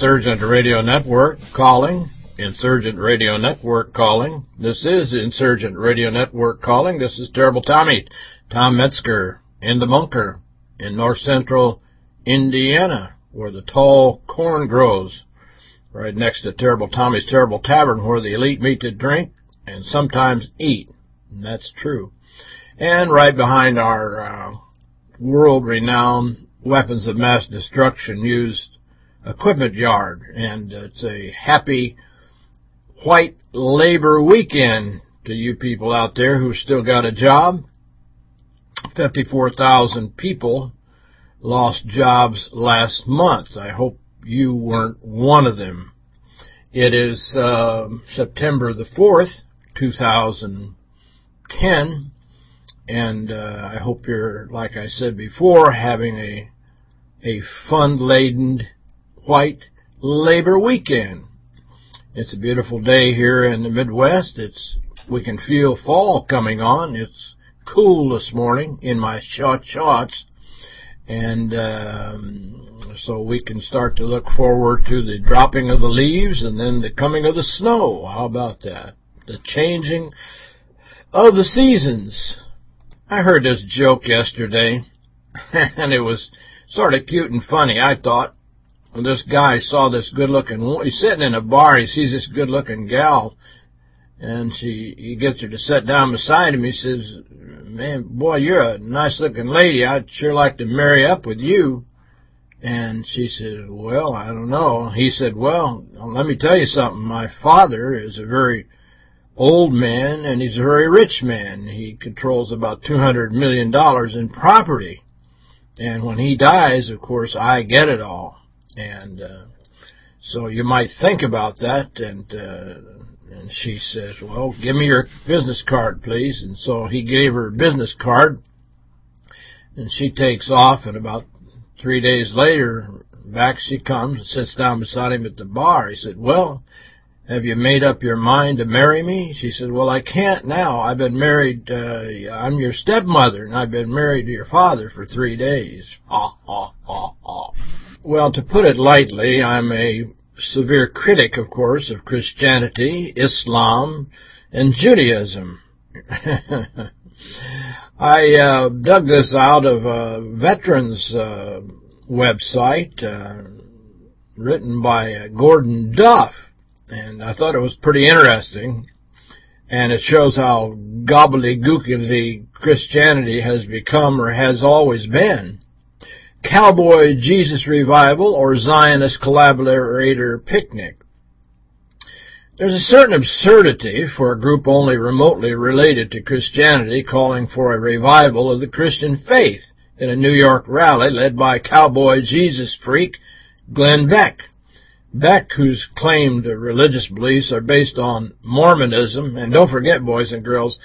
Insurgent Radio Network calling. Insurgent Radio Network calling. This is Insurgent Radio Network calling. This is Terrible Tommy, Tom Metzger, in the bunker in north central Indiana, where the tall corn grows, right next to Terrible Tommy's Terrible Tavern, where the elite meet to drink and sometimes eat. And that's true. And right behind our uh, world-renowned weapons of mass destruction used equipment yard. And it's a happy white labor weekend to you people out there who still got a job. 54,000 people lost jobs last month. I hope you weren't one of them. It is uh, September the 4th, 2010, and uh, I hope you're, like I said before, having a a fun-laden white labor weekend. It's a beautiful day here in the Midwest. It's we can feel fall coming on. It's cool this morning in my short shorts, and um, so we can start to look forward to the dropping of the leaves and then the coming of the snow. How about that? The changing of the seasons. I heard this joke yesterday, and it was sort of cute and funny, I thought. This guy saw this good-looking, he's sitting in a bar, he sees this good-looking gal, and she he gets her to sit down beside him. He says, man, boy, you're a nice-looking lady. I'd sure like to marry up with you. And she said, well, I don't know. He said, well, let me tell you something. My father is a very old man, and he's a very rich man. He controls about $200 million in property. And when he dies, of course, I get it all. And uh, so you might think about that. And uh, and she says, well, give me your business card, please. And so he gave her a business card. And she takes off. And about three days later, back she comes and sits down beside him at the bar. He said, well, have you made up your mind to marry me? She said, well, I can't now. I've been married, uh, I'm your stepmother, and I've been married to your father for three days. Ha, ha, ha, ha. Well, to put it lightly, I'm a severe critic, of course, of Christianity, Islam, and Judaism. I uh, dug this out of a veterans uh, website uh, written by uh, Gordon Duff, and I thought it was pretty interesting, and it shows how gobbledygookly Christianity has become or has always been. Cowboy Jesus Revival or Zionist Collaborator Picnic. There's a certain absurdity for a group only remotely related to Christianity calling for a revival of the Christian faith in a New York rally led by cowboy Jesus freak Glenn Beck. Beck, whose claimed religious beliefs are based on Mormonism, and don't forget, boys and girls,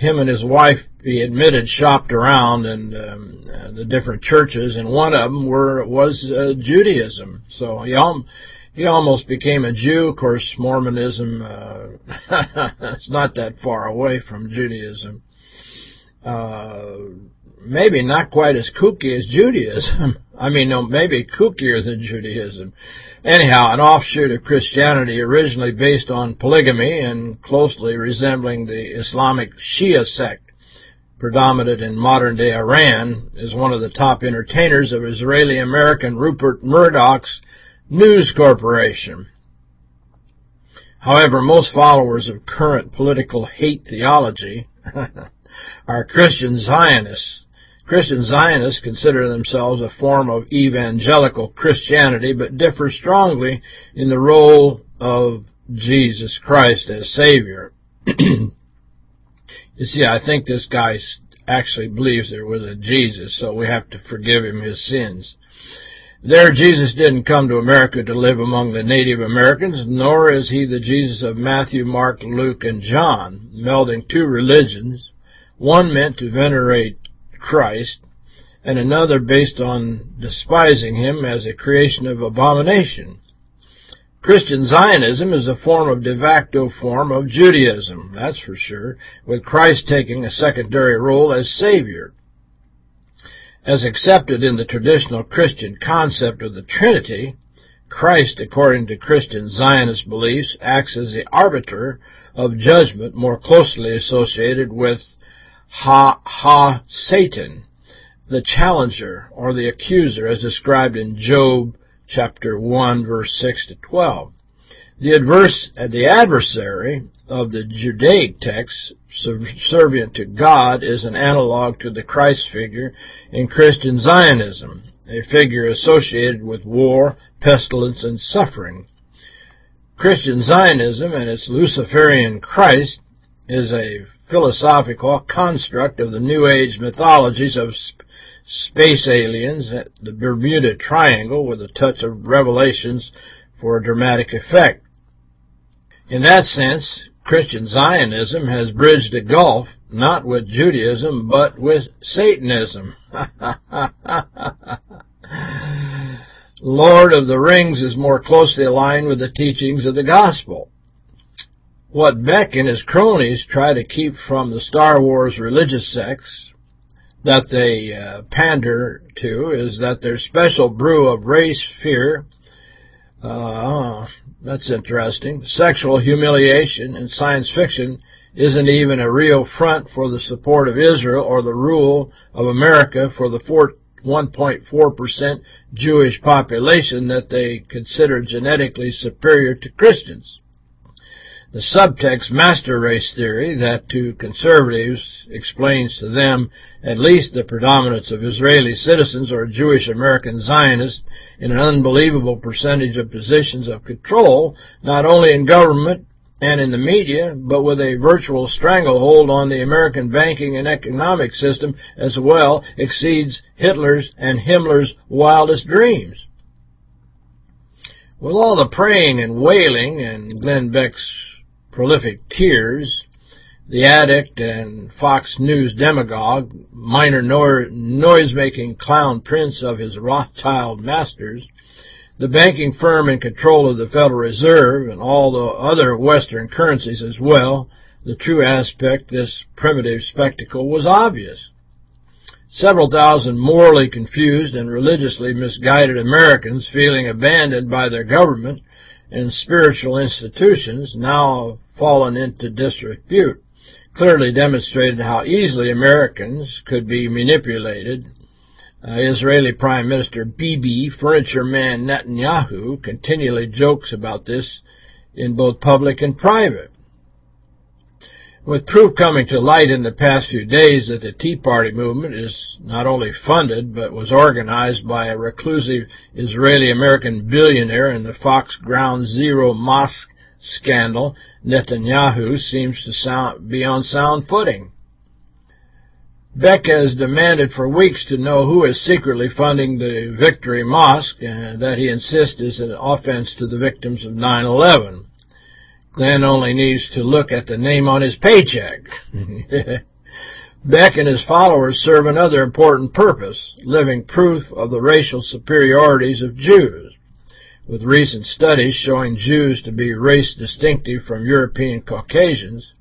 him and his wife, he admitted, shopped around in um, uh, the different churches, and one of them were was uh, Judaism. So he he almost became a Jew. Of course, Mormonism uh, it's not that far away from Judaism. uh, maybe not quite as kooky as Judaism. I mean, no, maybe kookier than Judaism. Anyhow, an offshoot of Christianity originally based on polygamy and closely resembling the Islamic Shia sect predominant in modern-day Iran, is one of the top entertainers of Israeli-American Rupert Murdoch's News Corporation. However, most followers of current political hate theology are Christian Zionists. Christian Zionists consider themselves a form of evangelical Christianity, but differ strongly in the role of Jesus Christ as Savior. you see, I think this guy actually believes there was a Jesus, so we have to forgive him his sins. There, Jesus didn't come to America to live among the Native Americans, nor is he the Jesus of Matthew, Mark, Luke, and John, melding two religions, one meant to venerate Christ, and another based on despising him as a creation of abomination. Christian Zionism is a form of de facto form of Judaism, that's for sure, with Christ taking a secondary role as Savior. As accepted in the traditional Christian concept of the Trinity, Christ, according to Christian Zionist beliefs, acts as the arbiter of judgment more closely associated with Ha-Ha Satan, the challenger or the accuser as described in Job chapter 1 verse 6 to 12. The adverse uh, the adversary of the Judaic text, subservient to God, is an analog to the Christ figure in Christian Zionism, a figure associated with war, pestilence, and suffering. Christian Zionism and its Luciferian Christ is a philosophical construct of the New Age mythologies of sp space aliens, at the Bermuda Triangle, with a touch of revelations for a dramatic effect. In that sense, Christian Zionism has bridged a gulf, not with Judaism, but with Satanism. Lord of the Rings is more closely aligned with the teachings of the Gospel. What Beck and his cronies try to keep from the Star Wars religious sects that they uh, pander to is that their special brew of race fear, uh, that's interesting, sexual humiliation in science fiction isn't even a real front for the support of Israel or the rule of America for the 1.4% Jewish population that they consider genetically superior to Christians. The subtext master race theory that to conservatives explains to them at least the predominance of Israeli citizens or Jewish American Zionists in an unbelievable percentage of positions of control, not only in government and in the media, but with a virtual stranglehold on the American banking and economic system as well, exceeds Hitler's and Himmler's wildest dreams. With all the praying and wailing and Glenn Beck's prolific tears, the addict and Fox News demagogue, minor noise-making clown prince of his Rothschild masters, the banking firm in control of the Federal Reserve and all the other Western currencies as well, the true aspect this primitive spectacle was obvious. Several thousand morally confused and religiously misguided Americans feeling abandoned by their government and spiritual institutions, now fallen into disrepute, clearly demonstrated how easily Americans could be manipulated. Uh, Israeli Prime Minister Bibi, furniture man Netanyahu, continually jokes about this in both public and private. With proof coming to light in the past few days that the Tea Party movement is not only funded but was organized by a reclusive Israeli-American billionaire in the Fox Ground Zero Mosque scandal, Netanyahu seems to sound, be on sound footing. Beck has demanded for weeks to know who is secretly funding the Victory Mosque uh, that he insists is an offense to the victims of 9-11. Glenn only needs to look at the name on his paycheck. Beck and his followers serve another important purpose, living proof of the racial superiorities of Jews. With recent studies showing Jews to be race distinctive from European Caucasians,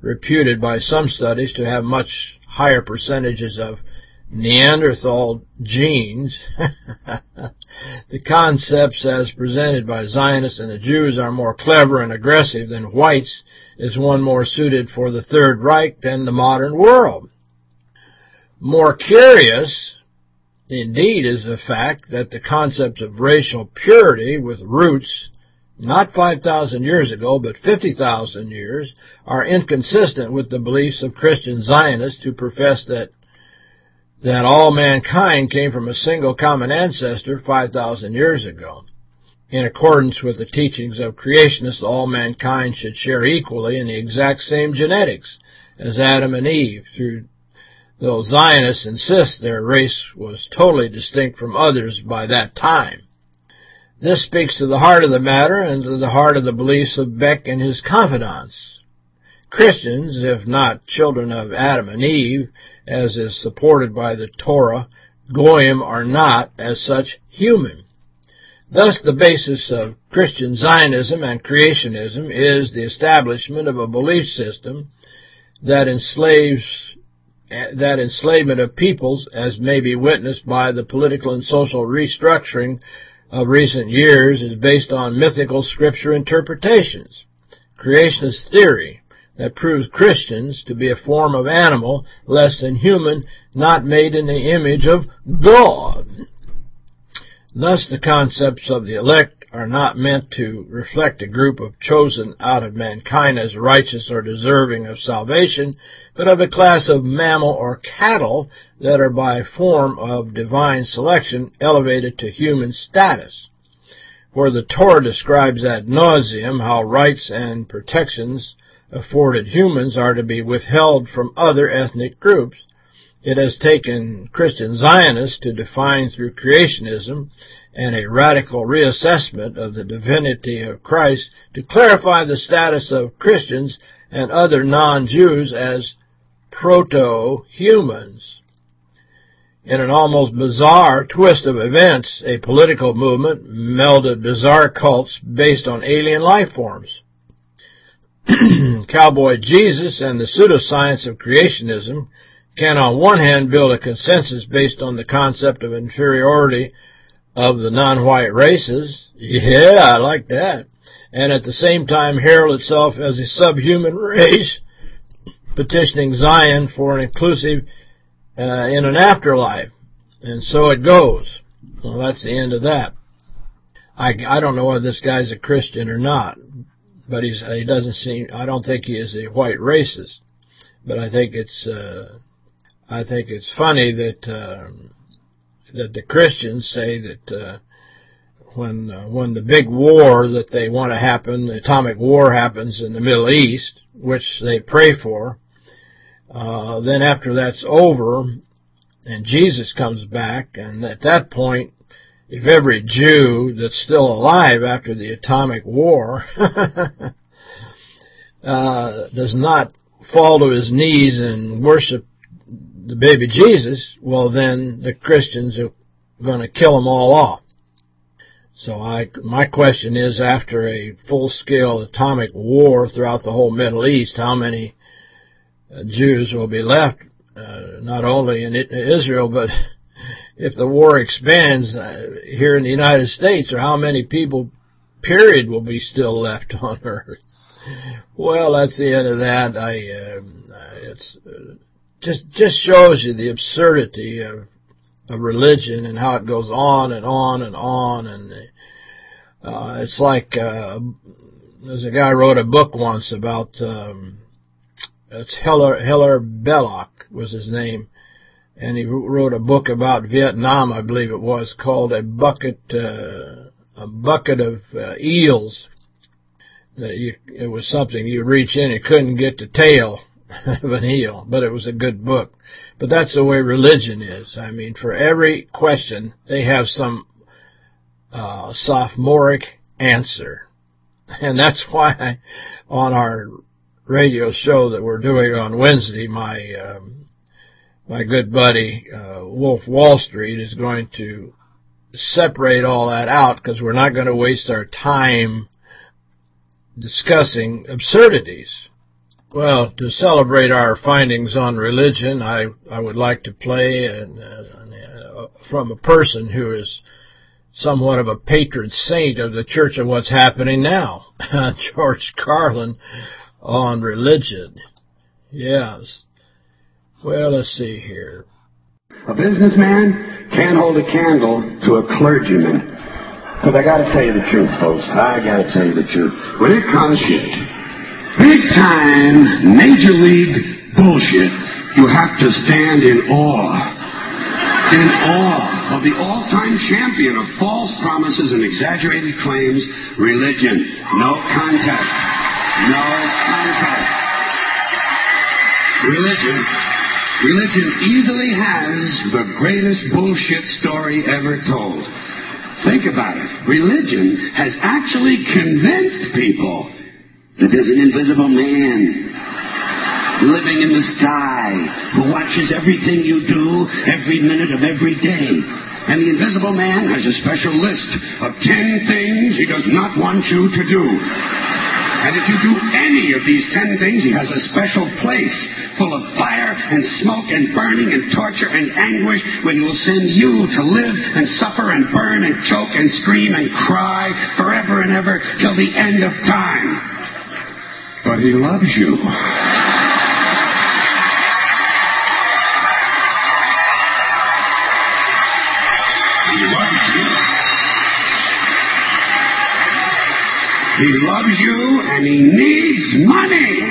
reputed by some studies to have much higher percentages of Neanderthal genes, the concepts as presented by Zionists and the Jews are more clever and aggressive than whites is one more suited for the Third Reich than the modern world. More curious, indeed, is the fact that the concepts of racial purity with roots not 5,000 years ago, but 50,000 years, are inconsistent with the beliefs of Christian Zionists who profess that that all mankind came from a single common ancestor 5,000 years ago. In accordance with the teachings of creationists, all mankind should share equally in the exact same genetics as Adam and Eve, through though Zionists insist their race was totally distinct from others by that time. This speaks to the heart of the matter and to the heart of the beliefs of Beck and his confidants. Christians, if not children of Adam and Eve, as is supported by the Torah, Goyim are not, as such, human. Thus, the basis of Christian Zionism and creationism is the establishment of a belief system that enslaves that enslavement of peoples, as may be witnessed by the political and social restructuring of recent years, is based on mythical scripture interpretations. Creationist theory that proves Christians to be a form of animal, less than human, not made in the image of God. Thus the concepts of the elect are not meant to reflect a group of chosen out of mankind as righteous or deserving of salvation, but of a class of mammal or cattle that are by form of divine selection elevated to human status. Where the Torah describes ad nauseum how rights and protections afforded humans are to be withheld from other ethnic groups, it has taken Christian Zionists to define through creationism and a radical reassessment of the divinity of Christ to clarify the status of Christians and other non-Jews as proto-humans. In an almost bizarre twist of events, a political movement melded bizarre cults based on alien life forms. Cowboy Jesus and the pseudoscience of creationism can on one hand build a consensus based on the concept of inferiority of the non-white races. Yeah, I like that. And at the same time herald itself as a subhuman race, petitioning Zion for an inclusive uh, in an afterlife. And so it goes. Well, that's the end of that. I, I don't know whether this guy's a Christian or not, but he's he doesn't seem. I don't think he is a white racist, but I think it's uh, I think it's funny that um, that the Christians say that uh, when uh, when the big war that they want to happen, the atomic war happens in the Middle East, which they pray for, uh, then after that's over and Jesus comes back, and at that point, if every Jew that's still alive after the atomic war uh, does not fall to his knees and worship the baby Jesus, well then the Christians are going to kill them all off. So I, my question is, after a full-scale atomic war throughout the whole Middle East, how many uh, Jews will be left, uh, not only in Israel, but if the war expands uh, here in the United States, or how many people, period, will be still left on earth? Well, that's the end of that. I, um, it's just just shows you the absurdity of of religion and how it goes on and on and on and uh, it's like uh, there's a guy wrote a book once about um, it's Hilaire Hilaire Belloc was his name and he wrote a book about Vietnam I believe it was called a bucket uh, a bucket of uh, eels that you, it was something you reach in and couldn't get the tail of an eel, but it was a good book. But that's the way religion is. I mean, for every question, they have some uh, sophomoric answer. And that's why I, on our radio show that we're doing on Wednesday, my um, my good buddy uh, Wolf Wall Street is going to separate all that out because we're not going to waste our time discussing absurdities Well, to celebrate our findings on religion, I, I would like to play an, uh, from a person who is somewhat of a patron saint of the Church of what's happening now, George Carlin on religion. Yes. Well, let's see here. A businessman can't hold a candle to a clergyman. Because I got to tell you the truth, folks. I got to tell you the truth. When it comes to big time, major league bullshit, you have to stand in awe. In awe of the all-time champion of false promises and exaggerated claims, religion. No contest. No contest. Religion Religion easily has the greatest bullshit story ever told. Think about it. Religion has actually convinced people that there's an invisible man living in the sky who watches everything you do every minute of every day. And the invisible man has a special list of ten things he does not want you to do. And if you do any of these ten things, he has a special place full of fire and smoke and burning and torture and anguish where he will send you to live and suffer and burn and choke and scream and cry forever and ever till the end of time. But he loves you. He loves you and he needs money.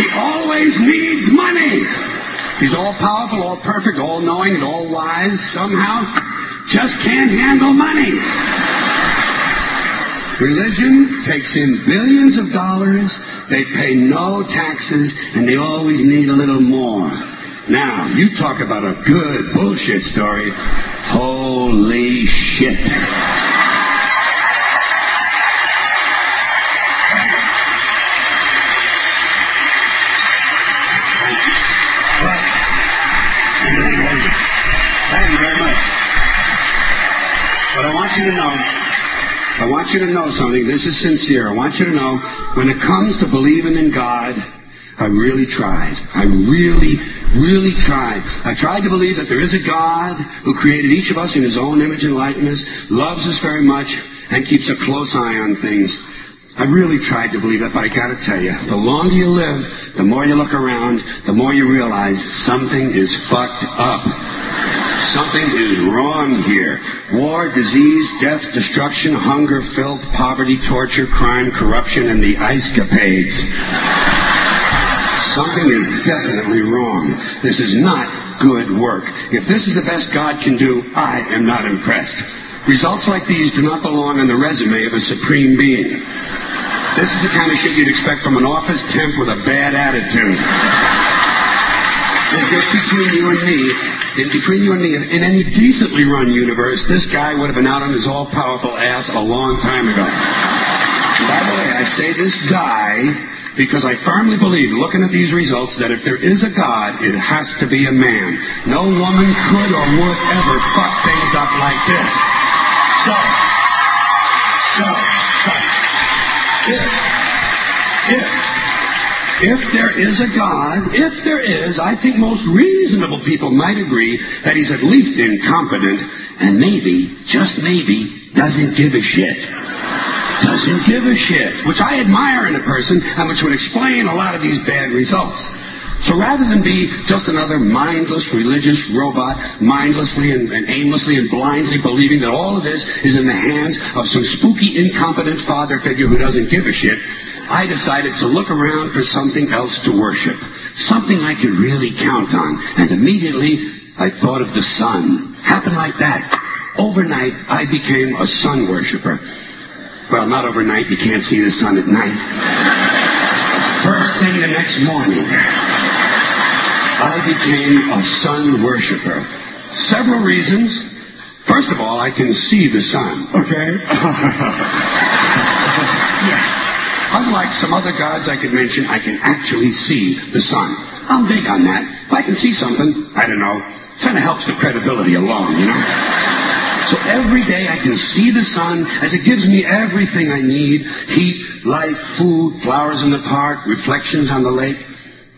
He always needs money. He's all powerful, all perfect, all knowing, and all wise. Somehow, just can't handle money. Religion takes in billions of dollars, they pay no taxes, and they always need a little more. Now, you talk about a good bullshit story. Holy shit. You to know, I want you to know something. This is sincere. I want you to know, when it comes to believing in God, I really tried. I really, really tried. I tried to believe that there is a God who created each of us in his own image and likeness, loves us very much, and keeps a close eye on things. I really tried to believe that, but I gotta tell you, the longer you live, the more you look around, the more you realize something is fucked up. Something is wrong here. War, disease, death, destruction, hunger, filth, poverty, torture, crime, corruption, and the ice capades. Something is definitely wrong. This is not good work. If this is the best God can do, I am not impressed. Results like these do not belong on the resume of a supreme being. This is the kind of shit you'd expect from an office temp with a bad attitude. And just between you and me, in between you and me, in any decently run universe, this guy would have been out on his all-powerful ass a long time ago. By the way, I say this guy because I firmly believe, looking at these results, that if there is a God, it has to be a man. No woman could or would ever fuck things up like this. If, if, if there is a God, if there is, I think most reasonable people might agree that he's at least incompetent and maybe, just maybe, doesn't give a shit. Doesn't give a shit. Which I admire in a person and which would explain a lot of these bad results. So rather than be just another mindless religious robot, mindlessly and, and, aimlessly and blindly believing that all of this is in the hands of some spooky, incompetent father figure who doesn't give a shit, I decided to look around for something else to worship. Something I could really count on. And immediately, I thought of the sun. Happened like that. Overnight, I became a sun worshiper. Well, not overnight. You can't see the sun at night. First thing the next morning, I became a sun worshiper. Several reasons. First of all, I can see the sun, okay? yeah. Unlike some other gods I could mention, I can actually see the sun. I'm big on that. If I can see something, I don't know, kind of helps the credibility along, you know? So every day I can see the sun as it gives me everything I need heat, light, food, flowers in the park, reflections on the lake,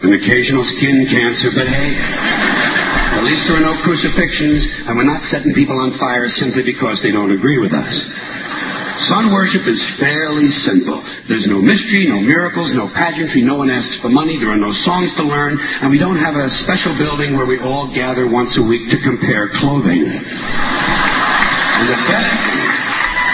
an occasional skin cancer, but hey, at least there are no crucifixions, and we're not setting people on fire simply because they don't agree with us. Sun worship is fairly simple. There's no mystery, no miracles, no pageantry, no one asks for money, there are no songs to learn, and we don't have a special building where we all gather once a week to compare clothing. And the best,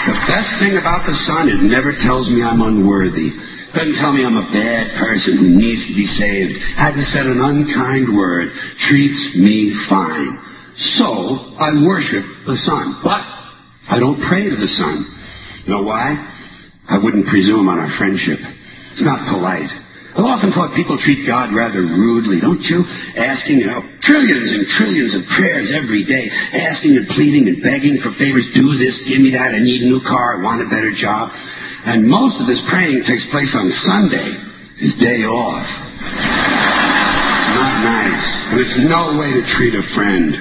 the best thing about the sun, it never tells me I'm unworthy. Doesn't tell me I'm a bad person who needs to be saved. Hasn't said an unkind word. Treats me fine. So, I worship the sun. But, I don't pray to the sun. You know why? I wouldn't presume on our friendship. It's not polite. I've often thought people treat God rather rudely, don't you? Asking, you know, trillions and trillions of prayers every day, asking and pleading and begging for favors, do this, give me that, I need a new car, I want a better job. And most of this praying takes place on Sunday, his day off. It's not nice, and it's no way to treat a friend.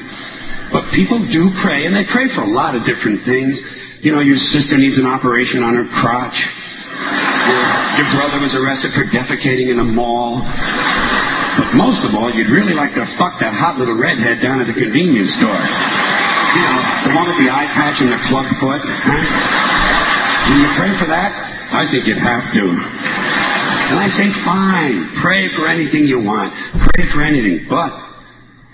But people do pray, and they pray for a lot of different things. You know, your sister needs an operation on her crotch. Your, your brother was arrested for defecating in a mall. But most of all, you'd really like to fuck that hot little redhead down at the convenience store. You know, the one with the eye patch and the club foot. Huh? Do you pray for that? I think you'd have to. And I say, fine, pray for anything you want. Pray for anything. But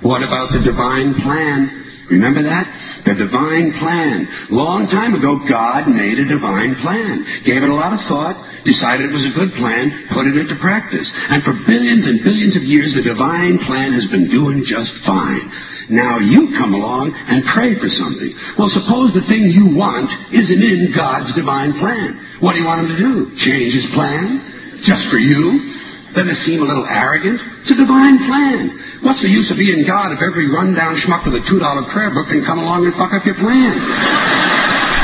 what about the divine plan? Remember that? The divine plan. Long time ago, God made a divine plan. Gave it a lot of thought, decided it was a good plan, put it into practice. And for billions and billions of years, the divine plan has been doing just fine. Now you come along and pray for something. Well, suppose the thing you want isn't in God's divine plan. What do you want him to do? Change his plan? Just for you? Doesn't it seem a little arrogant? It's a divine plan. What's the use of being God if every rundown schmuck with a $2 prayer book can come along and fuck up your plan?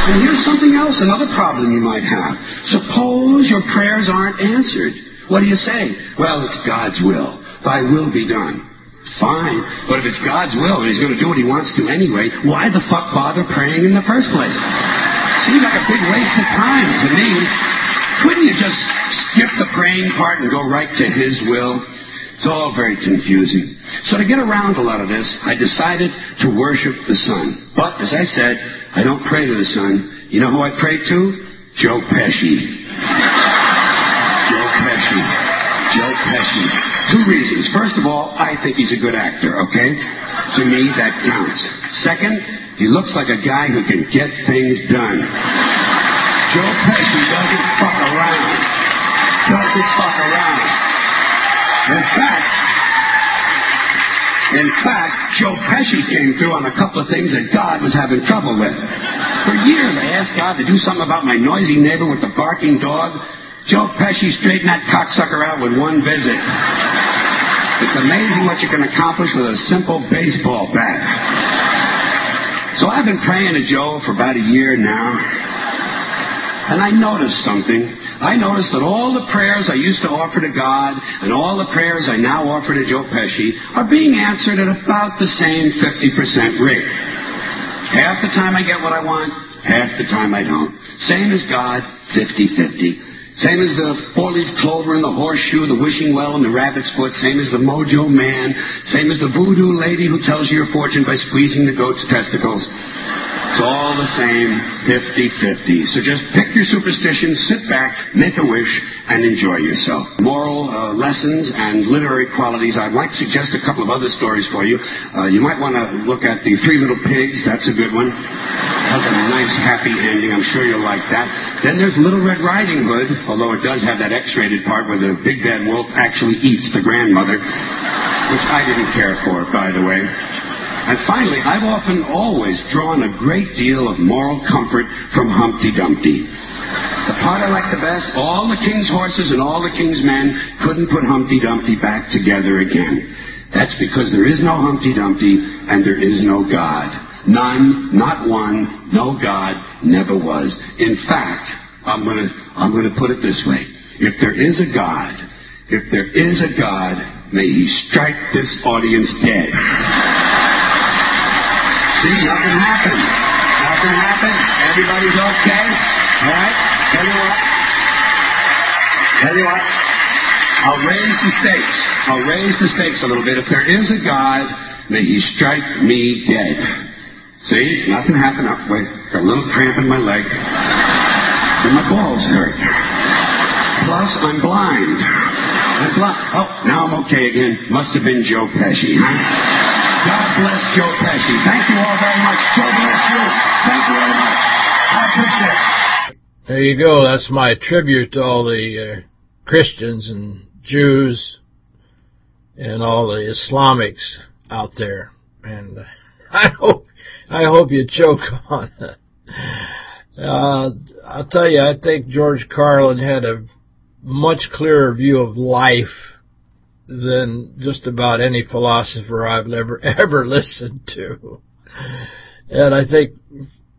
And here's something else, another problem you might have. Suppose your prayers aren't answered. What do you say? Well, it's God's will. Thy will be done. Fine. But if it's God's will and He's going to do what He wants to anyway, why the fuck bother praying in the first place? Seems like a big waste of time to me. Couldn't you just skip the praying part and go right to His will? It's all very confusing. So to get around a lot of this, I decided to worship the sun. But, as I said, I don't pray to the sun. You know who I pray to? Joe Pesci. Joe Pesci. Joe Pesci. Two reasons. First of all, I think he's a good actor, okay? To me, that counts. Second, he looks like a guy who can get things done. Joe Pesci doesn't fuck around. Doesn't fuck around. In fact, in fact, Joe Pesci came through on a couple of things that God was having trouble with. For years, I asked God to do something about my noisy neighbor with the barking dog. Joe Pesci straightened that cocksucker out with one visit. It's amazing what you can accomplish with a simple baseball bat. So I've been praying to Joe for about a year now. And I noticed something. I noticed that all the prayers I used to offer to God and all the prayers I now offer to Joe Pesci are being answered at about the same 50% rate. Half the time I get what I want, half the time I don't. Same as God, 50-50. Same as the four-leaf clover and the horseshoe, the wishing well and the rabbit's foot. Same as the mojo man. Same as the voodoo lady who tells you your fortune by squeezing the goat's testicles. It's all the same, 50-50. So just pick your superstition, sit back, make a wish, and enjoy yourself. Moral uh, lessons and literary qualities. I might suggest a couple of other stories for you. Uh, you might want to look at The Three Little Pigs. That's a good one. Has a nice, happy ending. I'm sure you'll like that. Then there's Little Red Riding Hood, although it does have that X-rated part where the big bad wolf actually eats the grandmother, which I didn't care for, by the way. And finally, I've often always drawn a great deal of moral comfort from Humpty Dumpty. The part I like the best, all the king's horses and all the king's men couldn't put Humpty Dumpty back together again. That's because there is no Humpty Dumpty and there is no God. None, not one, no God, never was. In fact, I'm gonna, I'm gonna put it this way. If there is a God, if there is a God, may he strike this audience dead. See, nothing happened. Nothing happened. Everybody's okay. All right. Tell you what. Tell you what. I'll raise the stakes. I'll raise the stakes a little bit. If there is a God, may He strike me dead. See, nothing happened. Oh, wait, got a little cramp in my leg, and my balls hurt. Plus, I'm blind. I'm blind. Oh, now I'm okay again. Must have been Joe Pesci, huh? God bless Joe Pesci. Thank you all very much. Joe bless you. Thank you very much. I appreciate it. There you go. That's my tribute to all the uh, Christians and Jews and all the Islamics out there. And uh, I hope I hope you choke on it. Uh, I'll tell you, I think George Carlin had a much clearer view of life than just about any philosopher I've ever ever listened to. And I think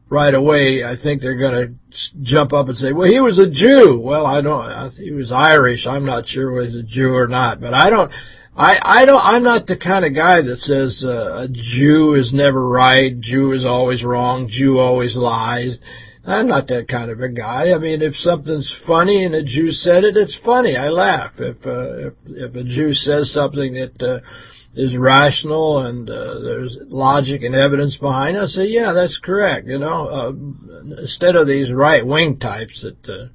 right away, I think they're going to jump up and say, well, he was a Jew. Well, I don't, he was Irish. I'm not sure whether he's a Jew or not, but I don't, I, I don't, I'm not the kind of guy that says uh, a Jew is never right, Jew is always wrong, Jew always lies. I'm not that kind of a guy. I mean, if something's funny and a Jew said it, it's funny. I laugh. If uh, if, if a Jew says something that uh, is rational and uh, there's logic and evidence behind it, I say, yeah, that's correct. You know, uh, instead of these right-wing types that uh,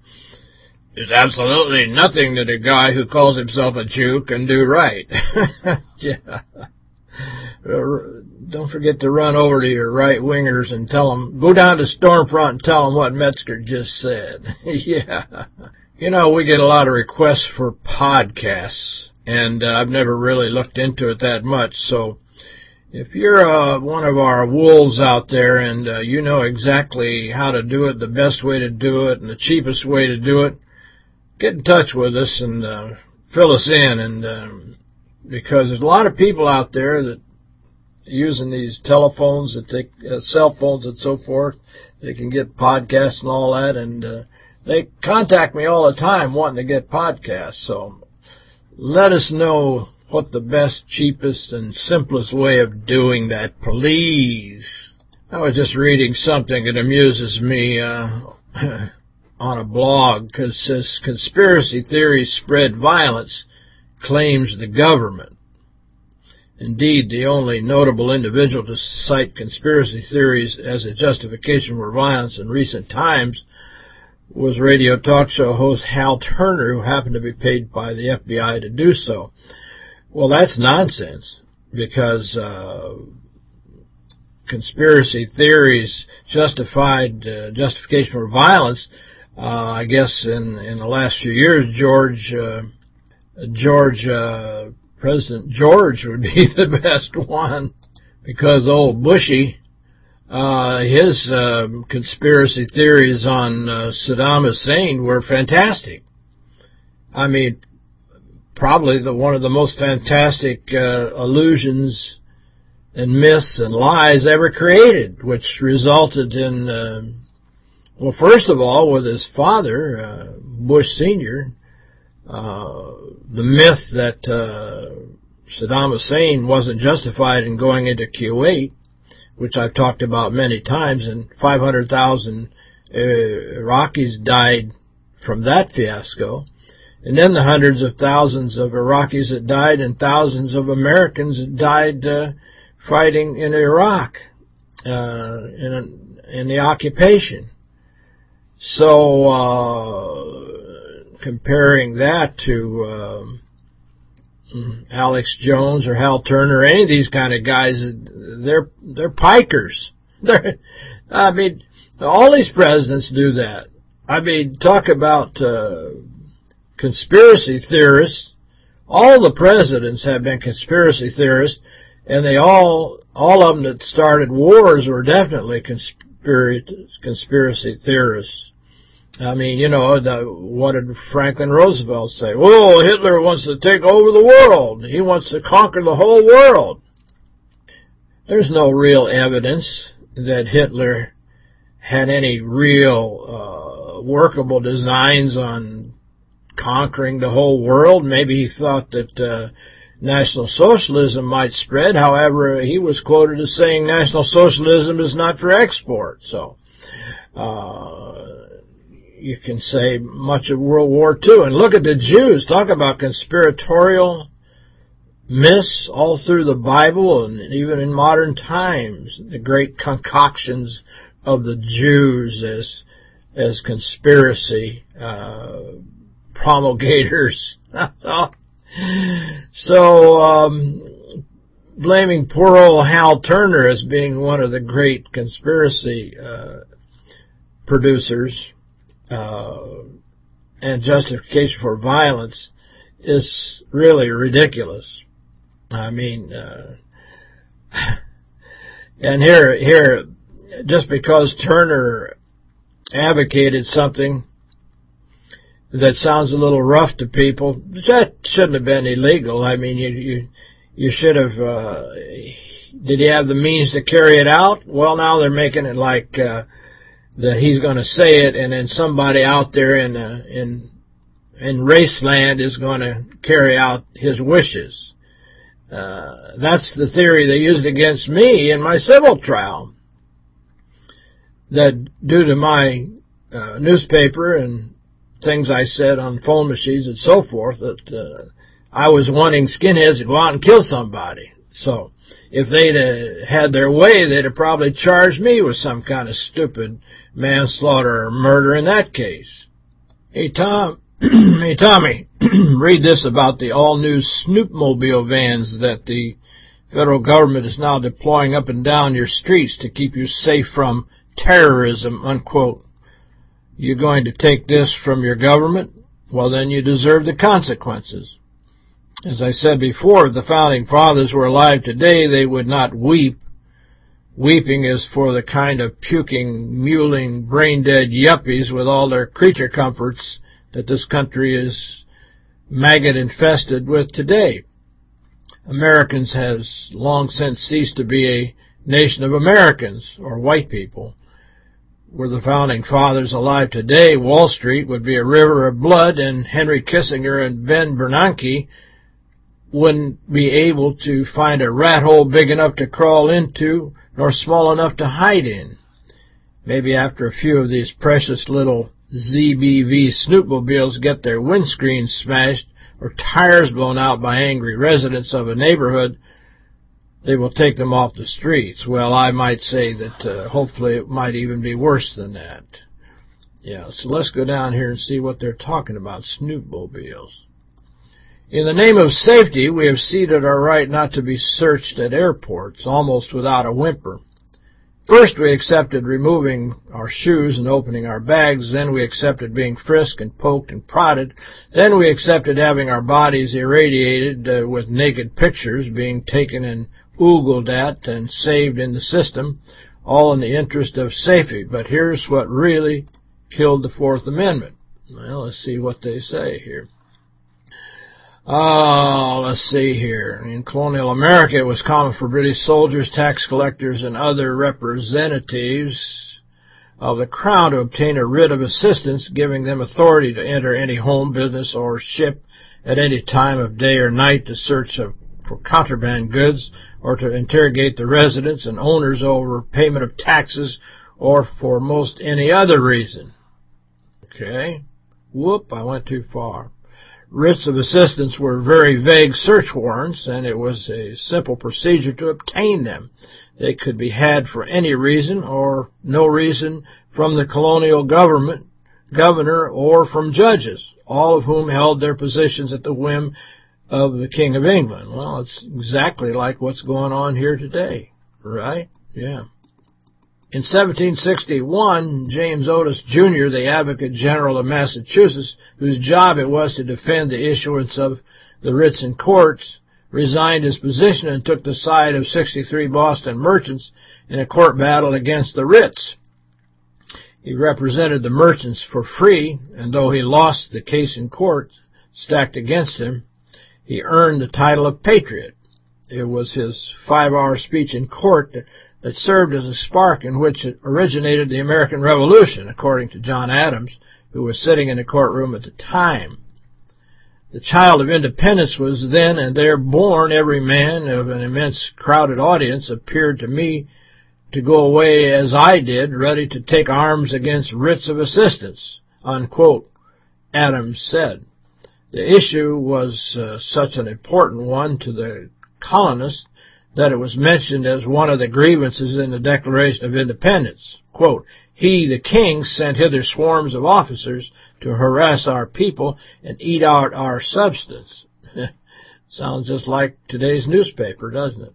there's absolutely nothing that a guy who calls himself a Jew can do right. yeah. Don't forget to run over to your right-wingers and tell them, go down to Stormfront and tell them what Metzger just said. yeah. You know, we get a lot of requests for podcasts, and uh, I've never really looked into it that much, so if you're uh, one of our wolves out there and uh, you know exactly how to do it, the best way to do it, and the cheapest way to do it, get in touch with us and uh, fill us in. And um, because there's a lot of people out there that using these telephones that take uh, cell phones and so forth, they can get podcasts and all that, and uh, they contact me all the time wanting to get podcasts. So let us know what the best, cheapest, and simplest way of doing that, please. I was just reading something that amuses me uh, on a blog because says conspiracy theories spread violence, claims the government. Indeed, the only notable individual to cite conspiracy theories as a justification for violence in recent times was radio talk show host Hal Turner, who happened to be paid by the FBI to do so. Well, that's nonsense, because uh, conspiracy theories justified uh, justification for violence. Uh, I guess in in the last few years, George uh, George uh, President George would be the best one because old Bushy, uh, his uh, conspiracy theories on uh, Saddam Hussein were fantastic. I mean, probably the one of the most fantastic uh, illusions and myths and lies ever created, which resulted in, uh, well, first of all, with his father, uh, Bush Sr., uh, the myth that uh, Saddam Hussein wasn't justified in going into Kuwait, which I've talked about many times, and 500,000 uh, Iraqis died from that fiasco. And then the hundreds of thousands of Iraqis that died and thousands of Americans that died uh, fighting in Iraq uh, in, in the occupation. So, uh, comparing that to um, Alex Jones or Hal Turner, or any of these kind of guys, they're they're pikers. They're, I mean, all these presidents do that. I mean, talk about uh, conspiracy theorists. All the presidents have been conspiracy theorists, and they all, all of them that started wars were definitely conspiracy, conspiracy theorists. I mean, you know, the, what did Franklin Roosevelt say? Well, Hitler wants to take over the world. He wants to conquer the whole world. There's no real evidence that Hitler had any real uh, workable designs on conquering the whole world. Maybe he thought that uh, National Socialism might spread. However, he was quoted as saying National Socialism is not for export. So, uh, you can say much of World War II. And look at the Jews. Talk about conspiratorial myths all through the Bible and even in modern times. The great concoctions of the Jews as as conspiracy uh, promulgators. so, um, blaming poor old Hal Turner as being one of the great conspiracy uh, producers uh, and justification for violence is really ridiculous. I mean, uh, and here, here, just because Turner advocated something that sounds a little rough to people, that shouldn't have been illegal. I mean, you you you should have. Uh, did he have the means to carry it out? Well, now they're making it like uh, that he's going to say it, and then somebody out there in uh, in in Raceland is going to carry out his wishes. Uh, that's the theory they used against me in my civil trial. That due to my uh, newspaper and things I said on phone machines and so forth, that uh, I was wanting skinheads to go out and kill somebody. So if they'd had their way, they'd have probably charged me with some kind of stupid manslaughter or murder in that case. Hey, Tom, hey, Tommy, read this about the all-new Snoopmobile vans that the federal government is now deploying up and down your streets to keep you safe from terrorism, unquote. You're going to take this from your government? Well, then you deserve the consequences. As I said before, if the Founding Fathers were alive today, they would not weep. Weeping is for the kind of puking, mewling, brain-dead yuppies with all their creature comforts that this country is maggot-infested with today. Americans has long since ceased to be a nation of Americans, or white people. Were the Founding Fathers alive today, Wall Street would be a river of blood, and Henry Kissinger and Ben Bernanke wouldn't be able to find a rat hole big enough to crawl into, nor small enough to hide in. Maybe after a few of these precious little ZBV Snoopmobiles get their windscreens smashed or tires blown out by angry residents of a neighborhood, they will take them off the streets. Well, I might say that uh, hopefully it might even be worse than that. Yeah, so let's go down here and see what they're talking about, Snoopmobiles. In the name of safety, we have ceded our right not to be searched at airports, almost without a whimper. First we accepted removing our shoes and opening our bags. Then we accepted being frisked and poked and prodded. Then we accepted having our bodies irradiated uh, with naked pictures being taken and oogled at and saved in the system, all in the interest of safety. But here's what really killed the Fourth Amendment. Well, let's see what they say here. Oh, let's see here. In colonial America, it was common for British soldiers, tax collectors, and other representatives of the crown to obtain a writ of assistance, giving them authority to enter any home, business, or ship at any time of day or night to search for contraband goods or to interrogate the residents and owners over payment of taxes or for most any other reason. Okay. Whoop, I went too far. Writs of assistance were very vague search warrants, and it was a simple procedure to obtain them. They could be had for any reason or no reason from the colonial government, governor, or from judges, all of whom held their positions at the whim of the King of England. Well, it's exactly like what's going on here today, right? Yeah. In 1761, James Otis, Jr., the Advocate General of Massachusetts, whose job it was to defend the issuance of the writs in courts, resigned his position and took the side of 63 Boston merchants in a court battle against the writs. He represented the merchants for free, and though he lost the case in court stacked against him, he earned the title of patriot. It was his five-hour speech in court that that served as a spark in which it originated the American Revolution, according to John Adams, who was sitting in the courtroom at the time. The child of independence was then and there born. Every man of an immense crowded audience appeared to me to go away as I did, ready to take arms against writs of assistance, unquote, Adams said. The issue was uh, such an important one to the colonists that it was mentioned as one of the grievances in the Declaration of Independence. Quote, He, the king, sent hither swarms of officers to harass our people and eat out our substance. Sounds just like today's newspaper, doesn't it?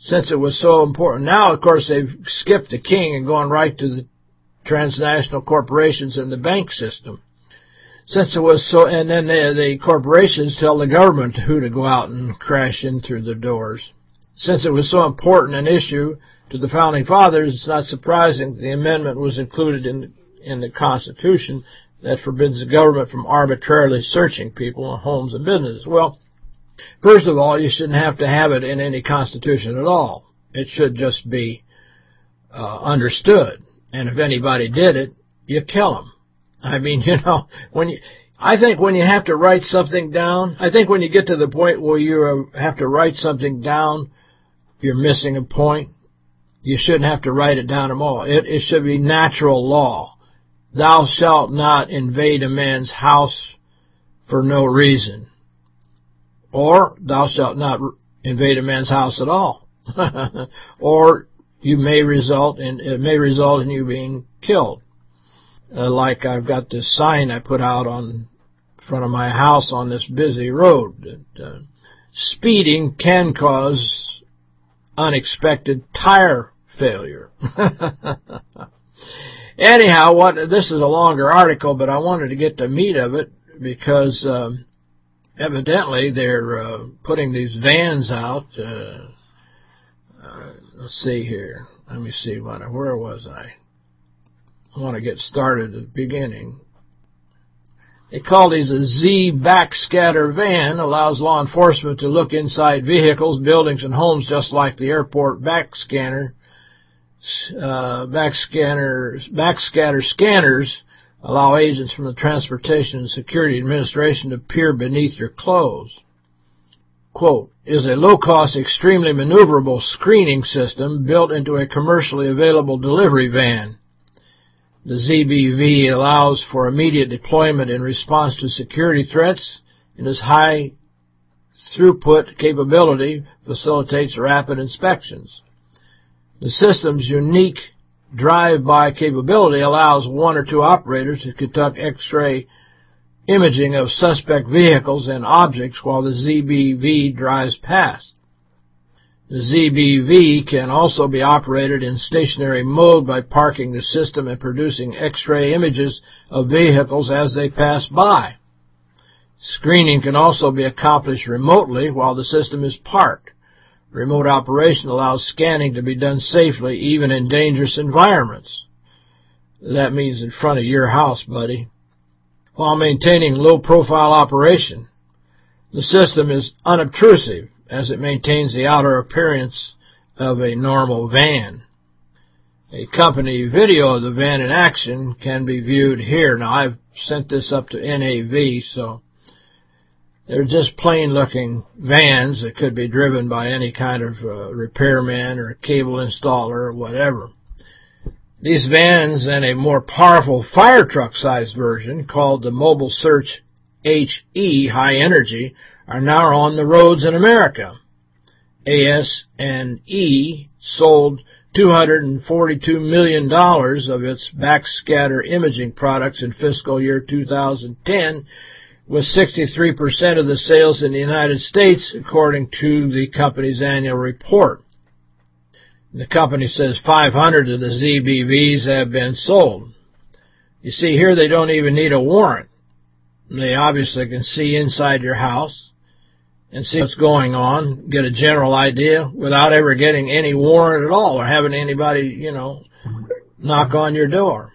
Since it was so important. Now, of course, they've skipped the king and gone right to the transnational corporations and the bank system since it was so, and then the, the corporations tell the government who to go out and crash in through the doors. Since it was so important an issue to the Founding Fathers, it's not surprising that the amendment was included in, in the Constitution that forbids the government from arbitrarily searching people in homes and businesses. Well, first of all, you shouldn't have to have it in any Constitution at all. It should just be uh, understood. And if anybody did it, you kill them. I mean, you know, when you, I think when you have to write something down, I think when you get to the point where you have to write something down, you're missing a point. You shouldn't have to write it down at all. It, it should be natural law. Thou shalt not invade a man's house for no reason. Or thou shalt not invade a man's house at all. or you may result in it may result in you being killed uh, like I've got this sign I put out on front of my house on this busy road. That, uh, speeding can cause unexpected tire failure. Anyhow, what this is a longer article, but I wanted to get the meat of it because um, evidently they're uh, putting these vans out. Uh, uh, let's see here. Let me see what. Where was I? I want to get started at the beginning. They call these a Z backscatter van, allows law enforcement to look inside vehicles, buildings, and homes just like the airport backscanner. Uh, backscatter scanners allow agents from the Transportation and Security Administration to peer beneath your clothes. Quote, is a low-cost, extremely maneuverable screening system built into a commercially available delivery van. The ZBV allows for immediate deployment in response to security threats and its high throughput capability facilitates rapid inspections. The system's unique drive-by capability allows one or two operators to conduct X-ray imaging of suspect vehicles and objects while the ZBV drives past. The ZBV can also be operated in stationary mode by parking the system and producing X-ray images of vehicles as they pass by. Screening can also be accomplished remotely while the system is parked. Remote operation allows scanning to be done safely even in dangerous environments. That means in front of your house, buddy. While maintaining low-profile operation, the system is unobtrusive as it maintains the outer appearance of a normal van. A company video of the van in action can be viewed here. Now, I've sent this up to NAV, so they're just plain-looking vans that could be driven by any kind of uh, repairman or cable installer or whatever. These vans and a more powerful fire truck-sized version called the Mobile Search HE High Energy are now on the roads in America. AS&E sold $242 million of its backscatter imaging products in fiscal year 2010, with 63% of the sales in the United States, according to the company's annual report. The company says 500 of the ZBVs have been sold. You see, here they don't even need a warrant. They obviously can see inside your house and see what's going on, get a general idea without ever getting any warrant at all or having anybody, you know, knock on your door.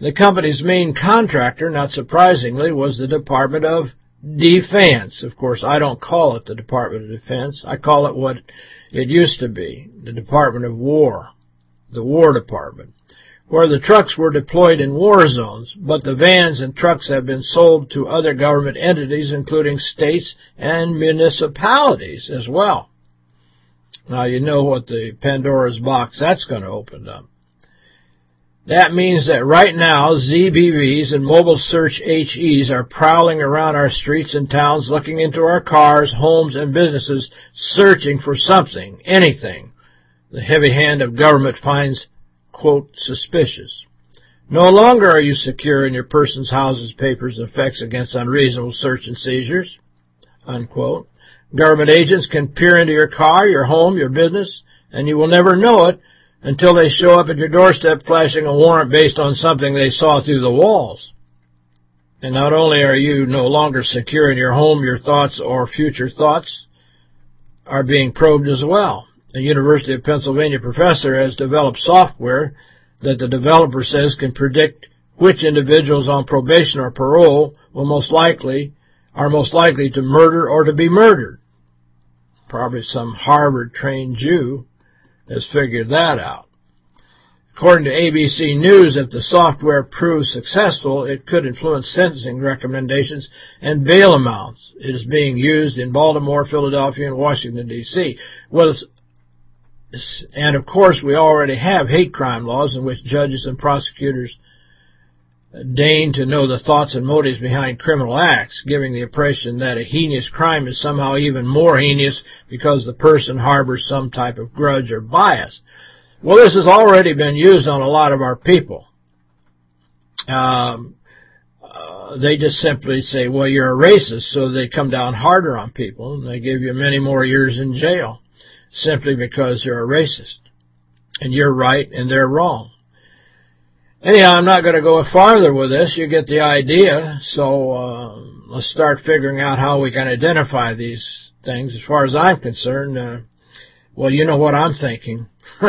The company's main contractor, not surprisingly, was the Department of Defense. Of course, I don't call it the Department of Defense. I call it what it used to be, the Department of War, the War Department. Where the trucks were deployed in war zones, but the vans and trucks have been sold to other government entities, including states and municipalities as well. Now you know what the Pandora's box that's going to open up. That means that right now, ZBVs and mobile search HEs are prowling around our streets and towns, looking into our cars, homes, and businesses, searching for something, anything. The heavy hand of government finds, quote, suspicious. No longer are you secure in your person's houses, papers, and effects against unreasonable search and seizures, unquote. Government agents can peer into your car, your home, your business, and you will never know it until they show up at your doorstep flashing a warrant based on something they saw through the walls. And not only are you no longer secure in your home, your thoughts or future thoughts are being probed as well. A University of Pennsylvania professor has developed software that the developer says can predict which individuals on probation or parole will most likely are most likely to murder or to be murdered. Probably some Harvard-trained Jew has figured that out. According to ABC News, if the software proves successful, it could influence sentencing recommendations and bail amounts. It is being used in Baltimore, Philadelphia, and Washington, D.C. Well, and of course, we already have hate crime laws in which judges and prosecutors deign to know the thoughts and motives behind criminal acts, giving the impression that a heinous crime is somehow even more heinous because the person harbors some type of grudge or bias. Well, this has already been used on a lot of our people. Um, uh, they just simply say, well, you're a racist, so they come down harder on people, and they give you many more years in jail simply because you're a racist. And you're right, and they're wrong. Anyhow, I'm not going to go farther with this. You get the idea. So uh, let's start figuring out how we can identify these things. As far as I'm concerned, uh, well, you know what I'm thinking.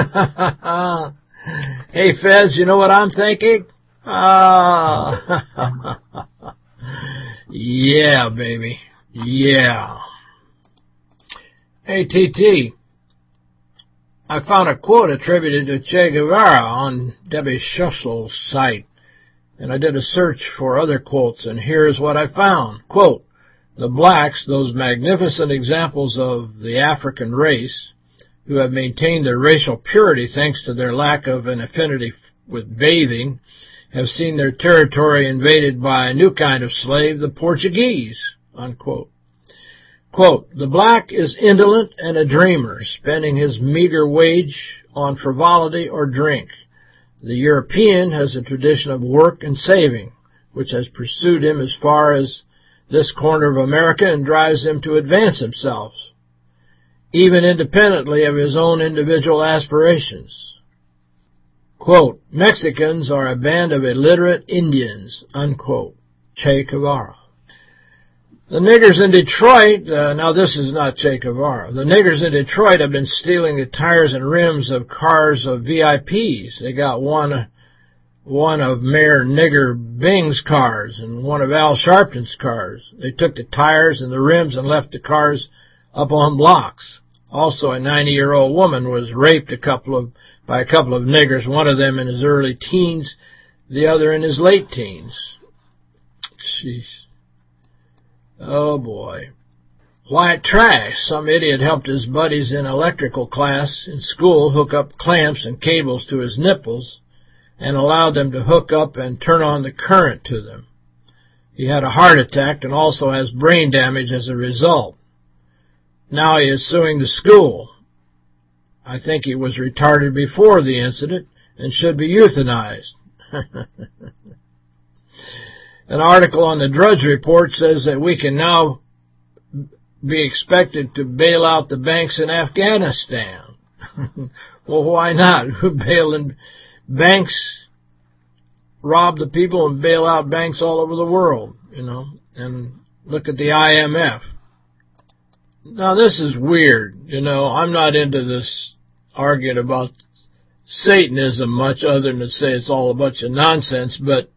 hey, feds, you know what I'm thinking? Ah, yeah, baby. Yeah. Hey, TT, I found a quote attributed to Che Guevara on Debbie Schlussel's site, and I did a search for other quotes, and here's what I found. Quote, the blacks, those magnificent examples of the African race, who have maintained their racial purity thanks to their lack of an affinity with bathing, have seen their territory invaded by a new kind of slave, the Portuguese, unquote. Quote, the black is indolent and a dreamer, spending his meager wage on frivolity or drink. The European has a tradition of work and saving, which has pursued him as far as this corner of America and drives him to advance himself, even independently of his own individual aspirations. Quote, Mexicans are a band of illiterate Indians, unquote, Che Guevara. The niggers in Detroit, uh, now this is not Che Guevara, the niggers in Detroit have been stealing the tires and rims of cars of VIPs. They got one one of Mayor Nigger Bing's cars and one of Al Sharpton's cars. They took the tires and the rims and left the cars up on blocks. Also, a 90-year-old woman was raped a couple of by a couple of niggers, one of them in his early teens, the other in his late teens. Jeez. Oh, boy. White trash. Some idiot helped his buddies in electrical class in school hook up clamps and cables to his nipples and allowed them to hook up and turn on the current to them. He had a heart attack and also has brain damage as a result. Now he is suing the school. I think he was retarded before the incident and should be euthanized. An article on the Drudge Report says that we can now be expected to bail out the banks in Afghanistan. well, why not? Bailing banks, rob the people and bail out banks all over the world, you know, and look at the IMF. Now, this is weird, you know, I'm not into this arguing about Satanism much other than to say it's all a bunch of nonsense, but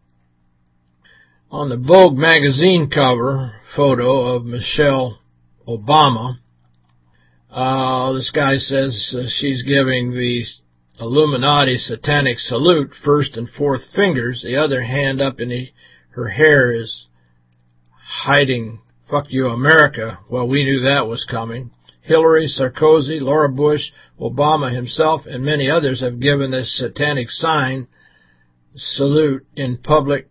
on the Vogue magazine cover photo of Michelle Obama, uh, this guy says uh, she's giving the Illuminati satanic salute, first and fourth fingers. The other hand up in the, her hair is hiding fuck you America. Well, we knew that was coming. Hillary, Sarkozy, Laura Bush, Obama himself, and many others have given this satanic sign salute in public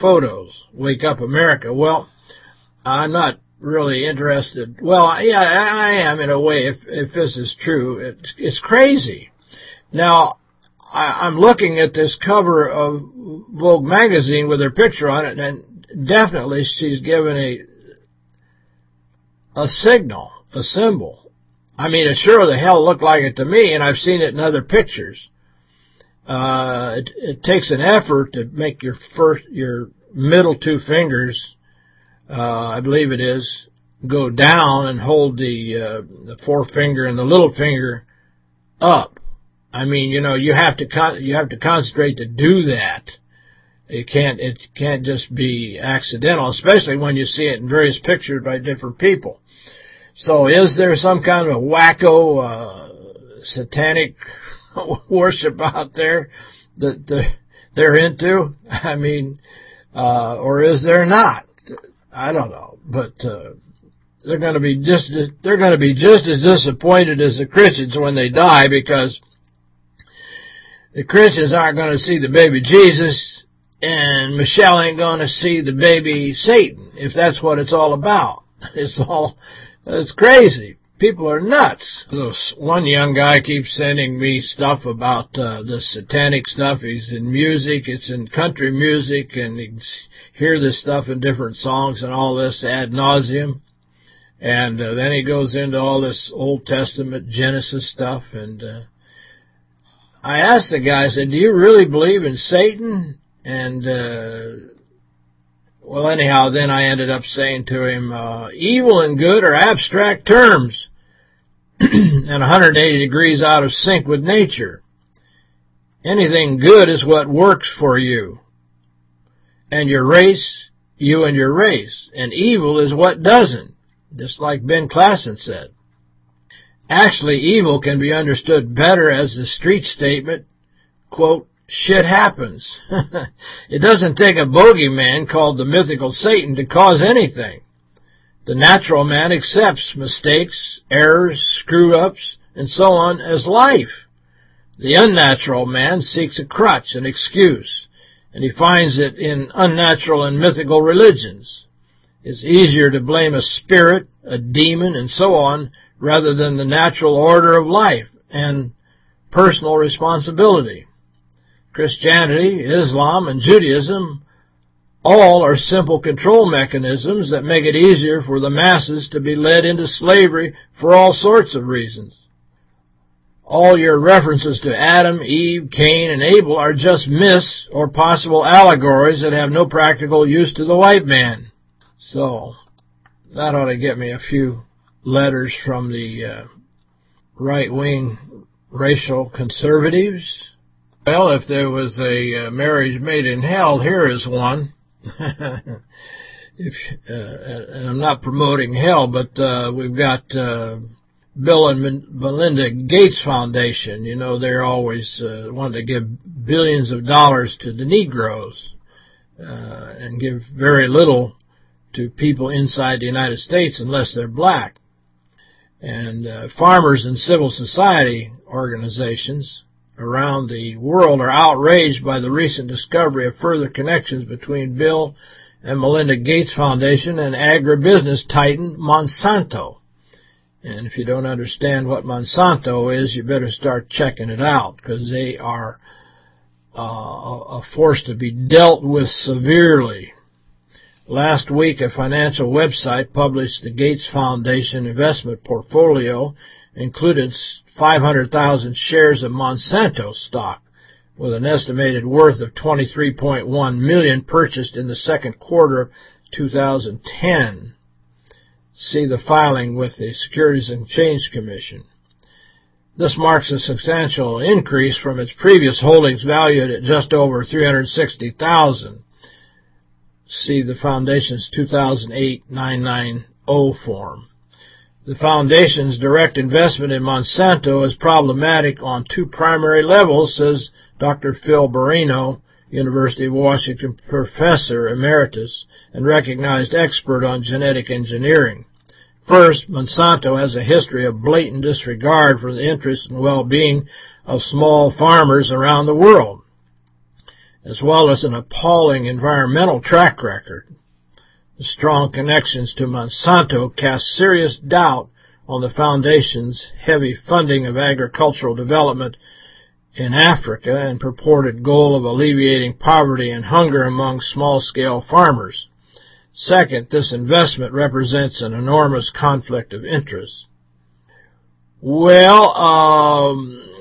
photos. Wake up America. Well, I'm not really interested. Well, yeah, I am in a way if if this is true. It's, it's crazy. Now, I, I'm looking at this cover of Vogue magazine with her picture on it, and definitely she's given a a signal, a symbol. I mean, it sure the hell looked like it to me, and I've seen it in other pictures. Uh, it, it takes an effort to make your first, your middle two fingers, uh, I believe it is, go down and hold the uh, the forefinger and the little finger up. I mean, you know, you have to con you have to concentrate to do that. It can't it can't just be accidental, especially when you see it in various pictures by different people. So, is there some kind of wacko uh, satanic worship out there that they're into? I mean, uh, or is there not? I don't know, but uh, they're going to be just they're going to be just as disappointed as the Christians when they die because the Christians aren't going to see the baby Jesus and Michelle ain't going to see the baby Satan if that's what it's all about. It's all it's crazy. People are nuts. This one young guy keeps sending me stuff about uh, the satanic stuff. He's in music. It's in country music, and he hear this stuff in different songs and all this ad nauseum. And uh, then he goes into all this Old Testament Genesis stuff. And uh, I asked the guy, I said, do you really believe in Satan? And, uh, well, anyhow, then I ended up saying to him, uh, evil and good are abstract terms and 180 degrees out of sync with nature. Anything good is what works for you and your race, you and your race. And evil is what doesn't, just like Ben Klassen said. Actually, evil can be understood better as the street statement, quote, shit happens. it doesn't take a bogeyman called the mythical Satan to cause anything. The natural man accepts mistakes, errors, screw-ups, and so on as life. The unnatural man seeks a crutch, an excuse, and he finds it in unnatural and mythical religions. It's easier to blame a spirit, a demon, and so on, rather than the natural order of life and personal responsibility. Christianity, Islam, and Judaism all are simple control mechanisms that make it easier for the masses to be led into slavery for all sorts of reasons. All your references to Adam, Eve, Cain, and Abel are just myths or possible allegories that have no practical use to the white man. So, that ought to get me a few letters from the uh, right-wing racial conservatives. Well, if there was a uh, marriage made in hell, here is one. if uh, and I'm not promoting hell, but uh, we've got uh, Bill and Melinda Gates Foundation. You know, they're always uh, wanting to give billions of dollars to the Negroes uh, and give very little to people inside the United States unless they're black. And uh, farmers and civil society organizations around the world are outraged by the recent discovery of further connections between Bill and Melinda Gates Foundation and agribusiness titan Monsanto. And if you don't understand what Monsanto is, you better start checking it out because they are uh, a force to be dealt with severely. Last week, a financial website published the Gates Foundation investment portfolio included 500,000 shares of Monsanto stock with an estimated worth of 23.1 million purchased in the second quarter of 2010. See the filing with the Securities and Exchange Commission. This marks a substantial increase from its previous holdings valued at just over 360,000. See the Foundation's 2008-990 form. The Foundation's direct investment in Monsanto is problematic on two primary levels, says Dr. Phil Bereano, University of Washington professor emeritus and recognized expert on genetic engineering. First, Monsanto has a history of blatant disregard for the interests and well-being of small farmers around the world, as well as an appalling environmental track record. The strong connections to Monsanto cast serious doubt on the Foundation's heavy funding of agricultural development in Africa and purported goal of alleviating poverty and hunger among small-scale farmers. Second, this investment represents an enormous conflict of interest. Well, um,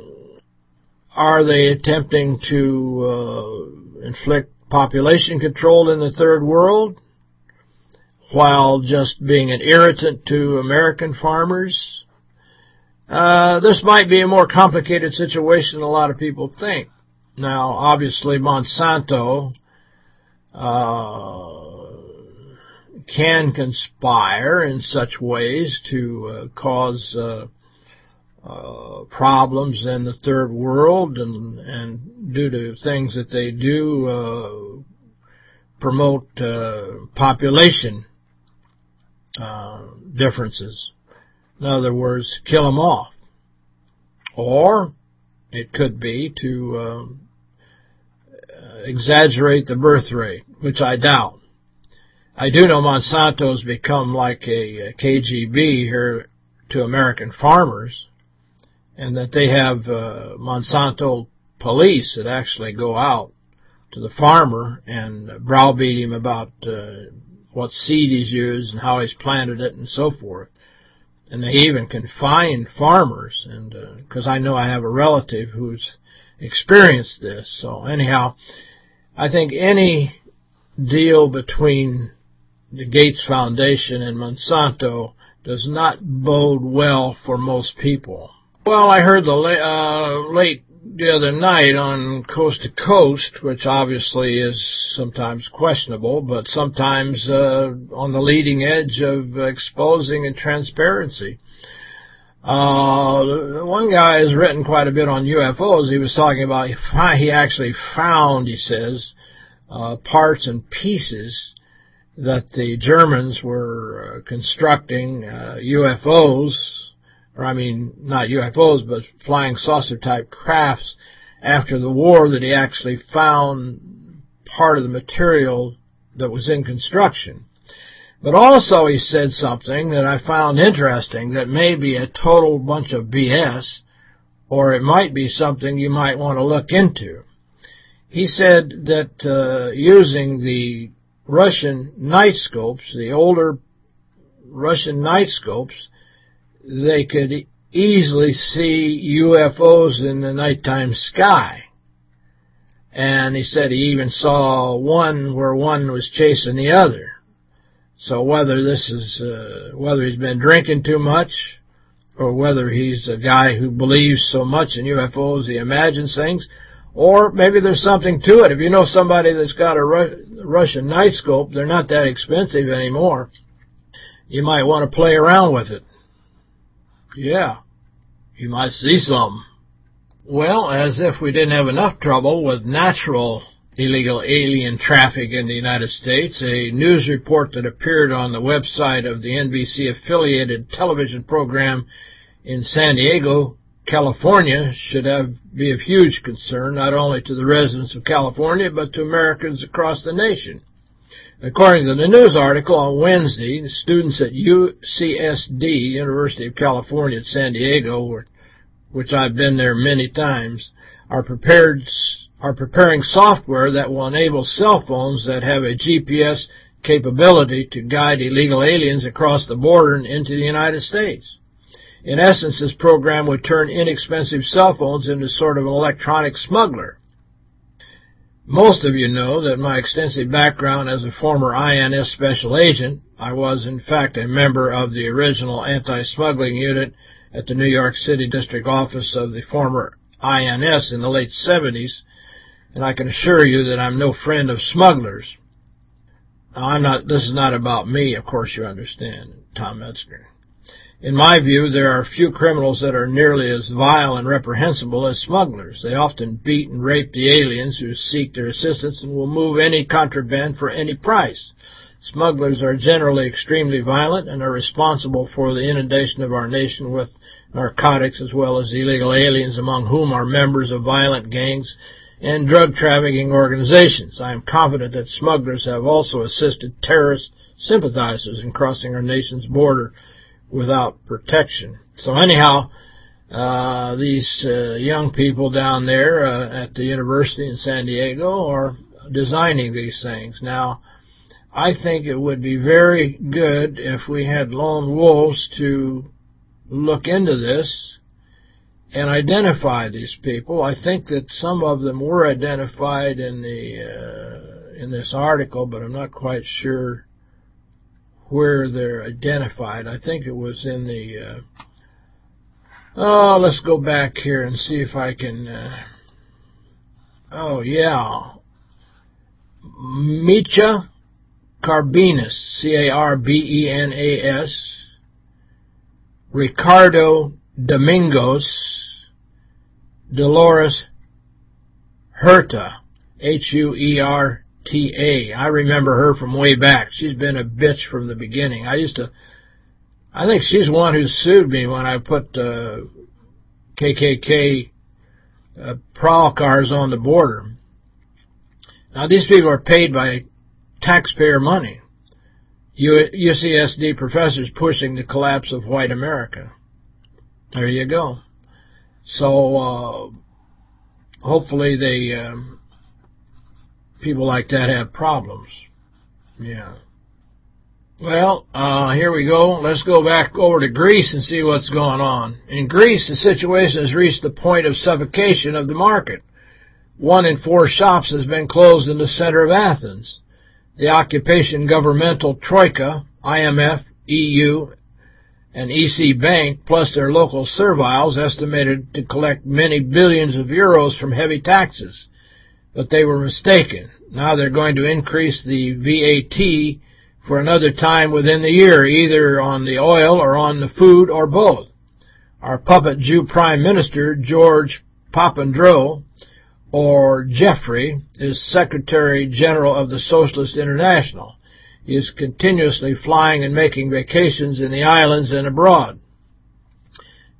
are they attempting to uh, inflict population control in the third world? while just being an irritant to American farmers. Uh, this might be a more complicated situation than a lot of people think. Now, obviously, Monsanto uh, can conspire in such ways to uh, cause uh, uh, problems in the third world and, and due to things that they do uh, promote population uh, differences. In other words, kill them off. Or it could be to um, uh, exaggerate the birth rate, which I doubt. I do know Monsanto's become like a, a KGB here to American farmers, and that they have uh, Monsanto police that actually go out to the farmer and browbeat him about uh, what seed he's used and how he's planted it and so forth. And they even can find farmers, and because uh, I know I have a relative who's experienced this. So anyhow, I think any deal between the Gates Foundation and Monsanto does not bode well for most people. Well, I heard the uh, late the other night on Coast to Coast, which obviously is sometimes questionable, but sometimes uh, on the leading edge of exposing and transparency. Uh, one guy has written quite a bit on UFOs. He was talking about he actually found, he says, uh, parts and pieces that the Germans were uh, constructing UFOs or I mean, not UFOs, but flying saucer-type crafts after the war that he actually found part of the material that was in construction. But also he said something that I found interesting that may be a total bunch of BS, or it might be something you might want to look into. He said that uh, using the Russian night scopes, the older Russian night scopes, they could easily see UFOs in the nighttime sky. And he said he even saw one where one was chasing the other. So whether this is, uh, whether he's been drinking too much, or whether he's a guy who believes so much in UFOs he imagines things, or maybe there's something to it. If you know somebody that's got a Ru Russian night scope, they're not that expensive anymore. You might want to play around with it. Yeah, you might see some. Well, as if we didn't have enough trouble with natural illegal alien traffic in the United States, a news report that appeared on the website of the NBC-affiliated television program in San Diego, California, should have be of huge concern not only to the residents of California, but to Americans across the nation. According to the news article on Wednesday, the students at UCSD, University of California at San Diego, which I've been there many times, are prepared are preparing software that will enable cell phones that have a GPS capability to guide illegal aliens across the border and into the United States. In essence, this program would turn inexpensive cell phones into sort of an electronic smuggler. Most of you know that my extensive background as a former INS special agent, I was in fact a member of the original anti-smuggling unit at the New York City District Office of the former INS in the late 70s, and I can assure you that I'm no friend of smugglers. Now, I'm not. This is not about me, of course you understand, Tom Metzger. In my view, there are few criminals that are nearly as vile and reprehensible as smugglers. They often beat and rape the aliens who seek their assistance and will move any contraband for any price. Smugglers are generally extremely violent and are responsible for the inundation of our nation with narcotics as well as illegal aliens among whom are members of violent gangs and drug trafficking organizations. I am confident that smugglers have also assisted terrorist sympathizers in crossing our nation's border without protection. So anyhow, uh, these uh, young people down there uh, at the university in San Diego are designing these things. Now, I think it would be very good if we had lone wolves to look into this and identify these people. I think that some of them were identified in the uh, in this article, but I'm not quite sure where they're identified. I think it was in the... Uh, oh, let's go back here and see if I can... Uh, oh, yeah. Micha Carbenas, C-A-R-B-E-N-A-S. Ricardo Dominguez. Dolores Huerta, H-U-E-R T.A. I remember her from way back. She's been a bitch from the beginning. I used to... I think she's the one who sued me when I put uh, KKK uh, prowl cars on the border. Now, these people are paid by taxpayer money. UCSD professors pushing the collapse of white America. There you go. So, uh, hopefully they... Um, people like that have problems. Yeah. Well, uh, here we go. Let's go back over to Greece and see what's going on. In Greece, the situation has reached the point of suffocation of the market. One in four shops has been closed in the center of Athens. The occupation governmental troika, IMF, EU, and EC Bank, plus their local serviles, estimated to collect many billions of euros from heavy taxes. But they were mistaken. Now they're going to increase the VAT for another time within the year, either on the oil or on the food or both. Our puppet Jew Prime Minister, George Papandreou, or Jeffrey, is Secretary General of the Socialist International. He is continuously flying and making vacations in the islands and abroad.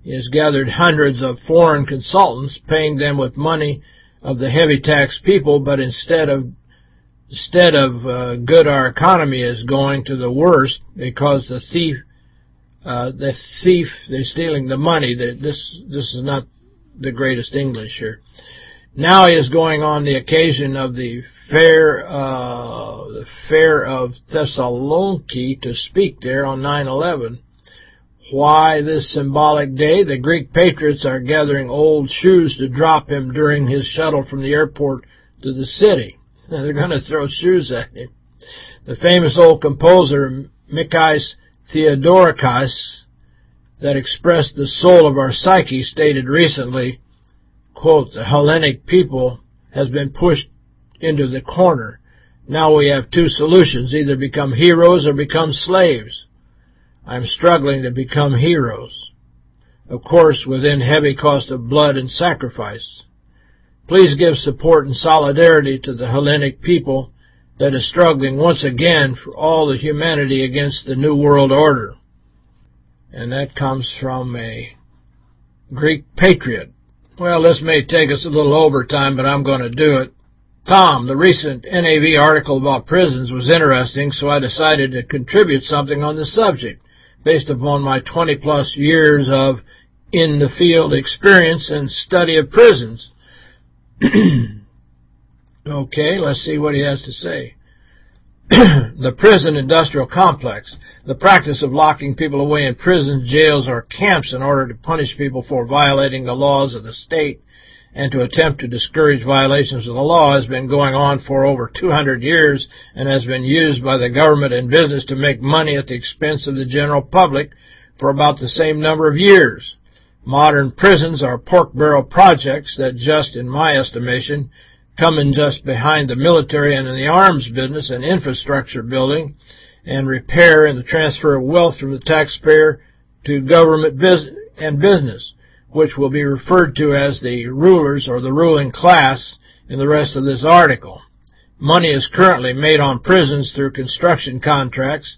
He has gathered hundreds of foreign consultants, paying them with money of the heavy tax people, but instead of instead of uh, good our economy is going to the worst because the thief, uh, the thief, they're stealing the money. That this this is not the greatest English here. Now is going on the occasion of the fair, uh, the fair of Thessaloniki to speak there on 9/11. Why this symbolic day? The Greek patriots are gathering old shoes to drop him during his shuttle from the airport to the city. They're going to throw shoes at him. The famous old composer, Mikhail Theodorakis, that expressed the soul of our psyche, stated recently, quote, the Hellenic people has been pushed into the corner. Now we have two solutions, either become heroes or become slaves. I'm struggling to become heroes. Of course, within heavy cost of blood and sacrifice. Please give support and solidarity to the Hellenic people that is struggling once again for all the humanity against the New World Order. And that comes from a Greek patriot. Well, this may take us a little overtime, but I'm going to do it. Tom, the recent NAV article about prisons was interesting, so I decided to contribute something on the subject based upon my 20-plus years of in-the-field experience and study of prisons. okay, let's see what he has to say. the prison industrial complex, the practice of locking people away in prisons, jails, or camps in order to punish people for violating the laws of the state and to attempt to discourage violations of the law has been going on for over 200 years and has been used by the government and business to make money at the expense of the general public for about the same number of years. Modern prisons are pork barrel projects that just, in my estimation, come in just behind the military and in the arms business and infrastructure building and repair and the transfer of wealth from the taxpayer to government and business, which will be referred to as the rulers or the ruling class in the rest of this article. Money is currently made on prisons through construction contracts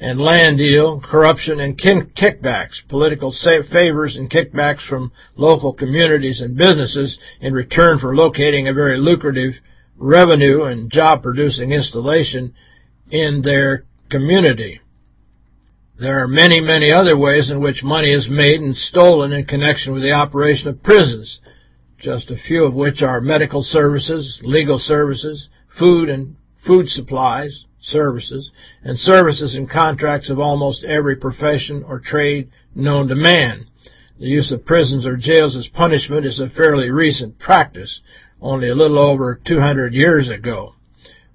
and land deal, corruption, and kickbacks, political favors and kickbacks from local communities and businesses in return for locating a very lucrative revenue and job-producing installation in their community. There are many, many other ways in which money is made and stolen in connection with the operation of prisons, just a few of which are medical services, legal services, food and food supplies, services, and services and contracts of almost every profession or trade known to man. The use of prisons or jails as punishment is a fairly recent practice, only a little over 200 years ago.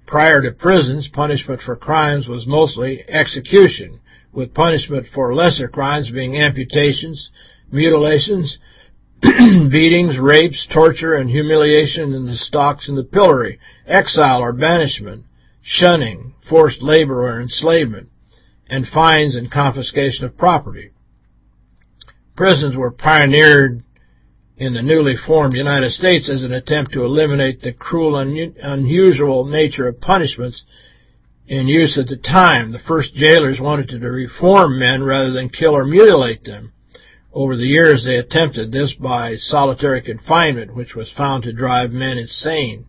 Prior to prisons, punishment for crimes was mostly execution, with punishment for lesser crimes being amputations, mutilations, beatings, rapes, torture, and humiliation in the stocks and the pillory, exile or banishment, shunning, forced labor or enslavement, and fines and confiscation of property. Prisons were pioneered in the newly formed United States as an attempt to eliminate the cruel, un unusual nature of punishments in use at the time. The first jailers wanted to reform men rather than kill or mutilate them. Over the years, they attempted this by solitary confinement, which was found to drive men insane.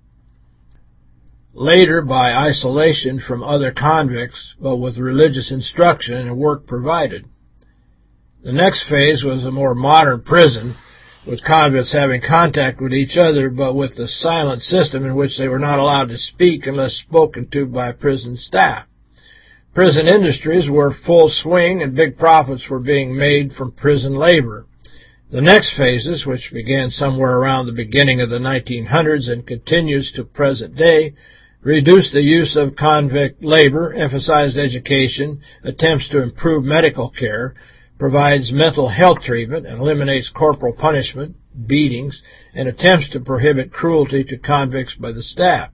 Later, by isolation from other convicts, but with religious instruction and work provided. The next phase was a more modern prison, with convicts having contact with each other, but with the silent system in which they were not allowed to speak unless spoken to by prison staff. Prison industries were full swing and big profits were being made from prison labor. The next phases, which began somewhere around the beginning of the 1900s and continues to present day, reduced the use of convict labor, emphasized education, attempts to improve medical care, provides mental health treatment and eliminates corporal punishment, beatings, and attempts to prohibit cruelty to convicts by the staff.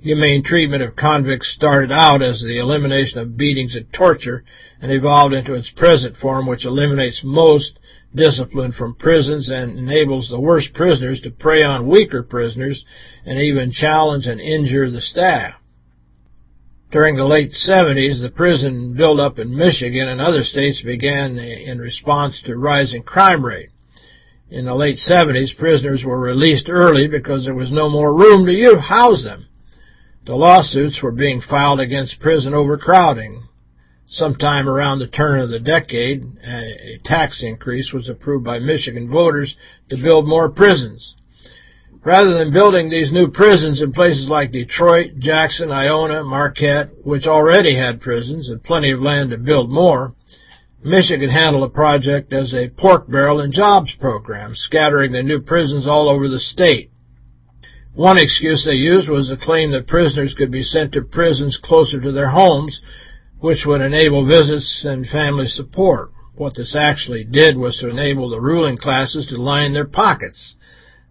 Humane treatment of convicts started out as the elimination of beatings and torture and evolved into its present form, which eliminates most discipline from prisons and enables the worst prisoners to prey on weaker prisoners and even challenge and injure the staff. During the late 70s, the prison buildup in Michigan and other states began in response to rising crime rate. In the late 70s, prisoners were released early because there was no more room to house them. The lawsuits were being filed against prison overcrowding. Sometime around the turn of the decade, a tax increase was approved by Michigan voters to build more prisons. Rather than building these new prisons in places like Detroit, Jackson, Ionia, Marquette, which already had prisons and plenty of land to build more, Michigan handled the project as a pork barrel and jobs program, scattering the new prisons all over the state. One excuse they used was the claim that prisoners could be sent to prisons closer to their homes, which would enable visits and family support. What this actually did was to enable the ruling classes to line their pockets.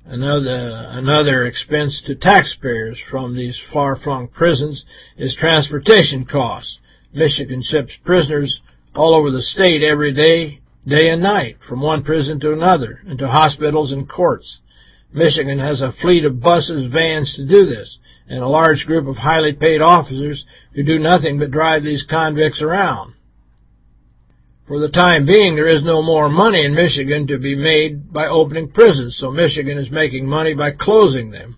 Another, another expense to taxpayers from these far-flung prisons is transportation costs. Michigan ships prisoners all over the state every day, day and night, from one prison to another, and to hospitals and courts. Michigan has a fleet of buses, vans to do this, and a large group of highly paid officers who do nothing but drive these convicts around. For the time being, there is no more money in Michigan to be made by opening prisons, so Michigan is making money by closing them.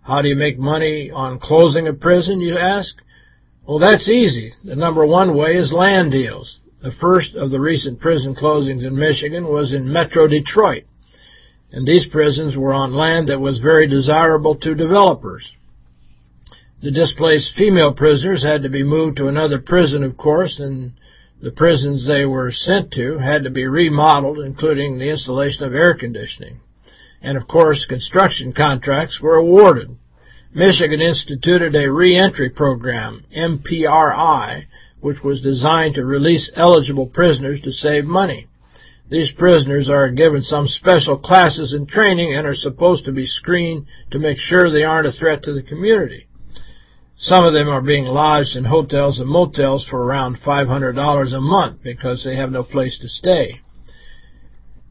How do you make money on closing a prison, you ask? Well, that's easy. The number one way is land deals. The first of the recent prison closings in Michigan was in Metro Detroit, and these prisons were on land that was very desirable to developers. The displaced female prisoners had to be moved to another prison, of course, and the prisons they were sent to had to be remodeled, including the installation of air conditioning. And, of course, construction contracts were awarded. Michigan instituted a reentry program, MPRI, which was designed to release eligible prisoners to save money. These prisoners are given some special classes and training and are supposed to be screened to make sure they aren't a threat to the community. Some of them are being lodged in hotels and motels for around $500 a month because they have no place to stay.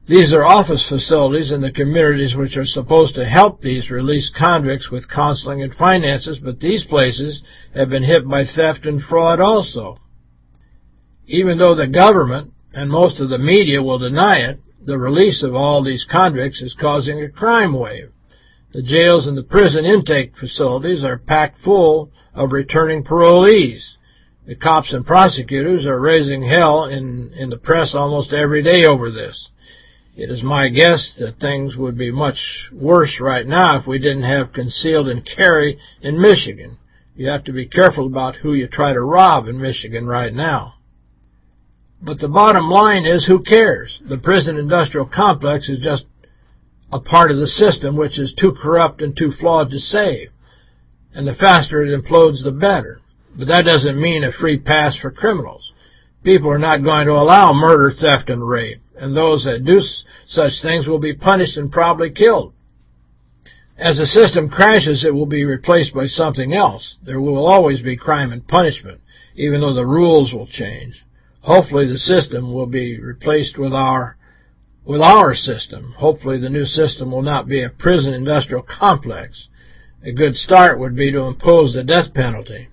These are office facilities in the communities which are supposed to help these released convicts with counseling and finances, but these places have been hit by theft and fraud also. Even though the government and most of the media will deny it, the release of all these convicts is causing a crime wave. The jails and the prison intake facilities are packed full of returning parolees. The cops and prosecutors are raising hell in, in the press almost every day over this. It is my guess that things would be much worse right now if we didn't have concealed and carry in Michigan. You have to be careful about who you try to rob in Michigan right now. But the bottom line is, who cares? The prison industrial complex is just a part of the system which is too corrupt and too flawed to save. And the faster it implodes, the better. But that doesn't mean a free pass for criminals. People are not going to allow murder, theft, and rape and those that do such things will be punished and probably killed. As the system crashes, it will be replaced by something else. There will always be crime and punishment, even though the rules will change. Hopefully the system will be replaced with our with our system. Hopefully the new system will not be a prison industrial complex. A good start would be to impose the death penalty.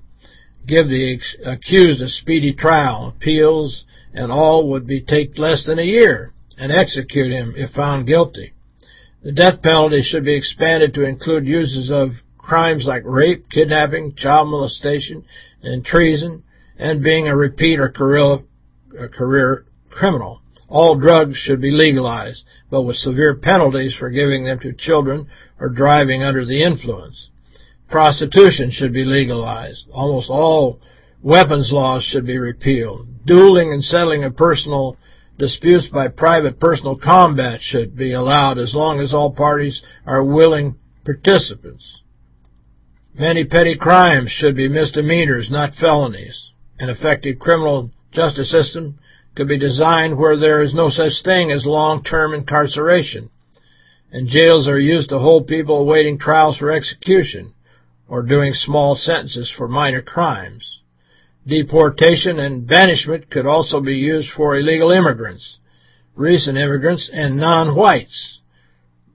Give the accused a speedy trial, appeals, and all would be take less than a year, and execute him if found guilty. The death penalty should be expanded to include uses of crimes like rape, kidnapping, child molestation, and treason, and being a repeat or career, criminal. All drugs should be legalized, but with severe penalties for giving them to children or driving under the influence. Prostitution should be legalized. Almost all weapons laws should be repealed. Dueling and settling of personal disputes by private personal combat should be allowed as long as all parties are willing participants. Many petty crimes should be misdemeanors, not felonies. An effective criminal justice system could be designed where there is no such thing as long-term incarceration, and jails are used to hold people awaiting trials for execution or doing small sentences for minor crimes. Deportation and banishment could also be used for illegal immigrants, recent immigrants, and non-whites.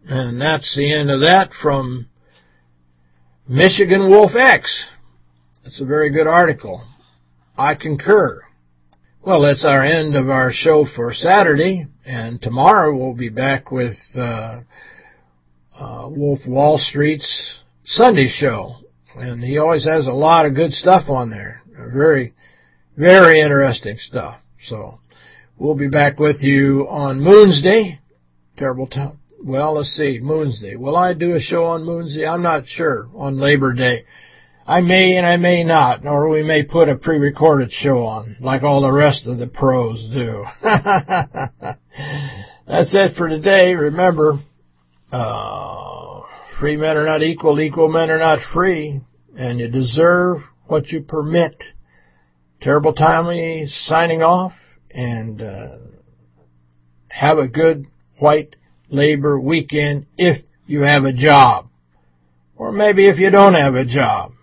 And that's the end of that from Michigan Wolf X. That's a very good article. I concur. Well, that's our end of our show for Saturday, and tomorrow we'll be back with uh, uh, Wolf Wall Street's Sunday show. And he always has a lot of good stuff on there. Very, very interesting stuff. So we'll be back with you on Moonsday. Terrible time. Well, let's see, Moonsday. Will I do a show on Moonsday? I'm not sure. On Labor Day. I may and I may not, or we may put a pre-recorded show on, like all the rest of the pros do. That's it for today. Remember, uh, free men are not equal, equal men are not free, and you deserve what you permit. Terrible Timely signing off, and uh, have a good white labor weekend if you have a job. Or maybe if you don't have a job.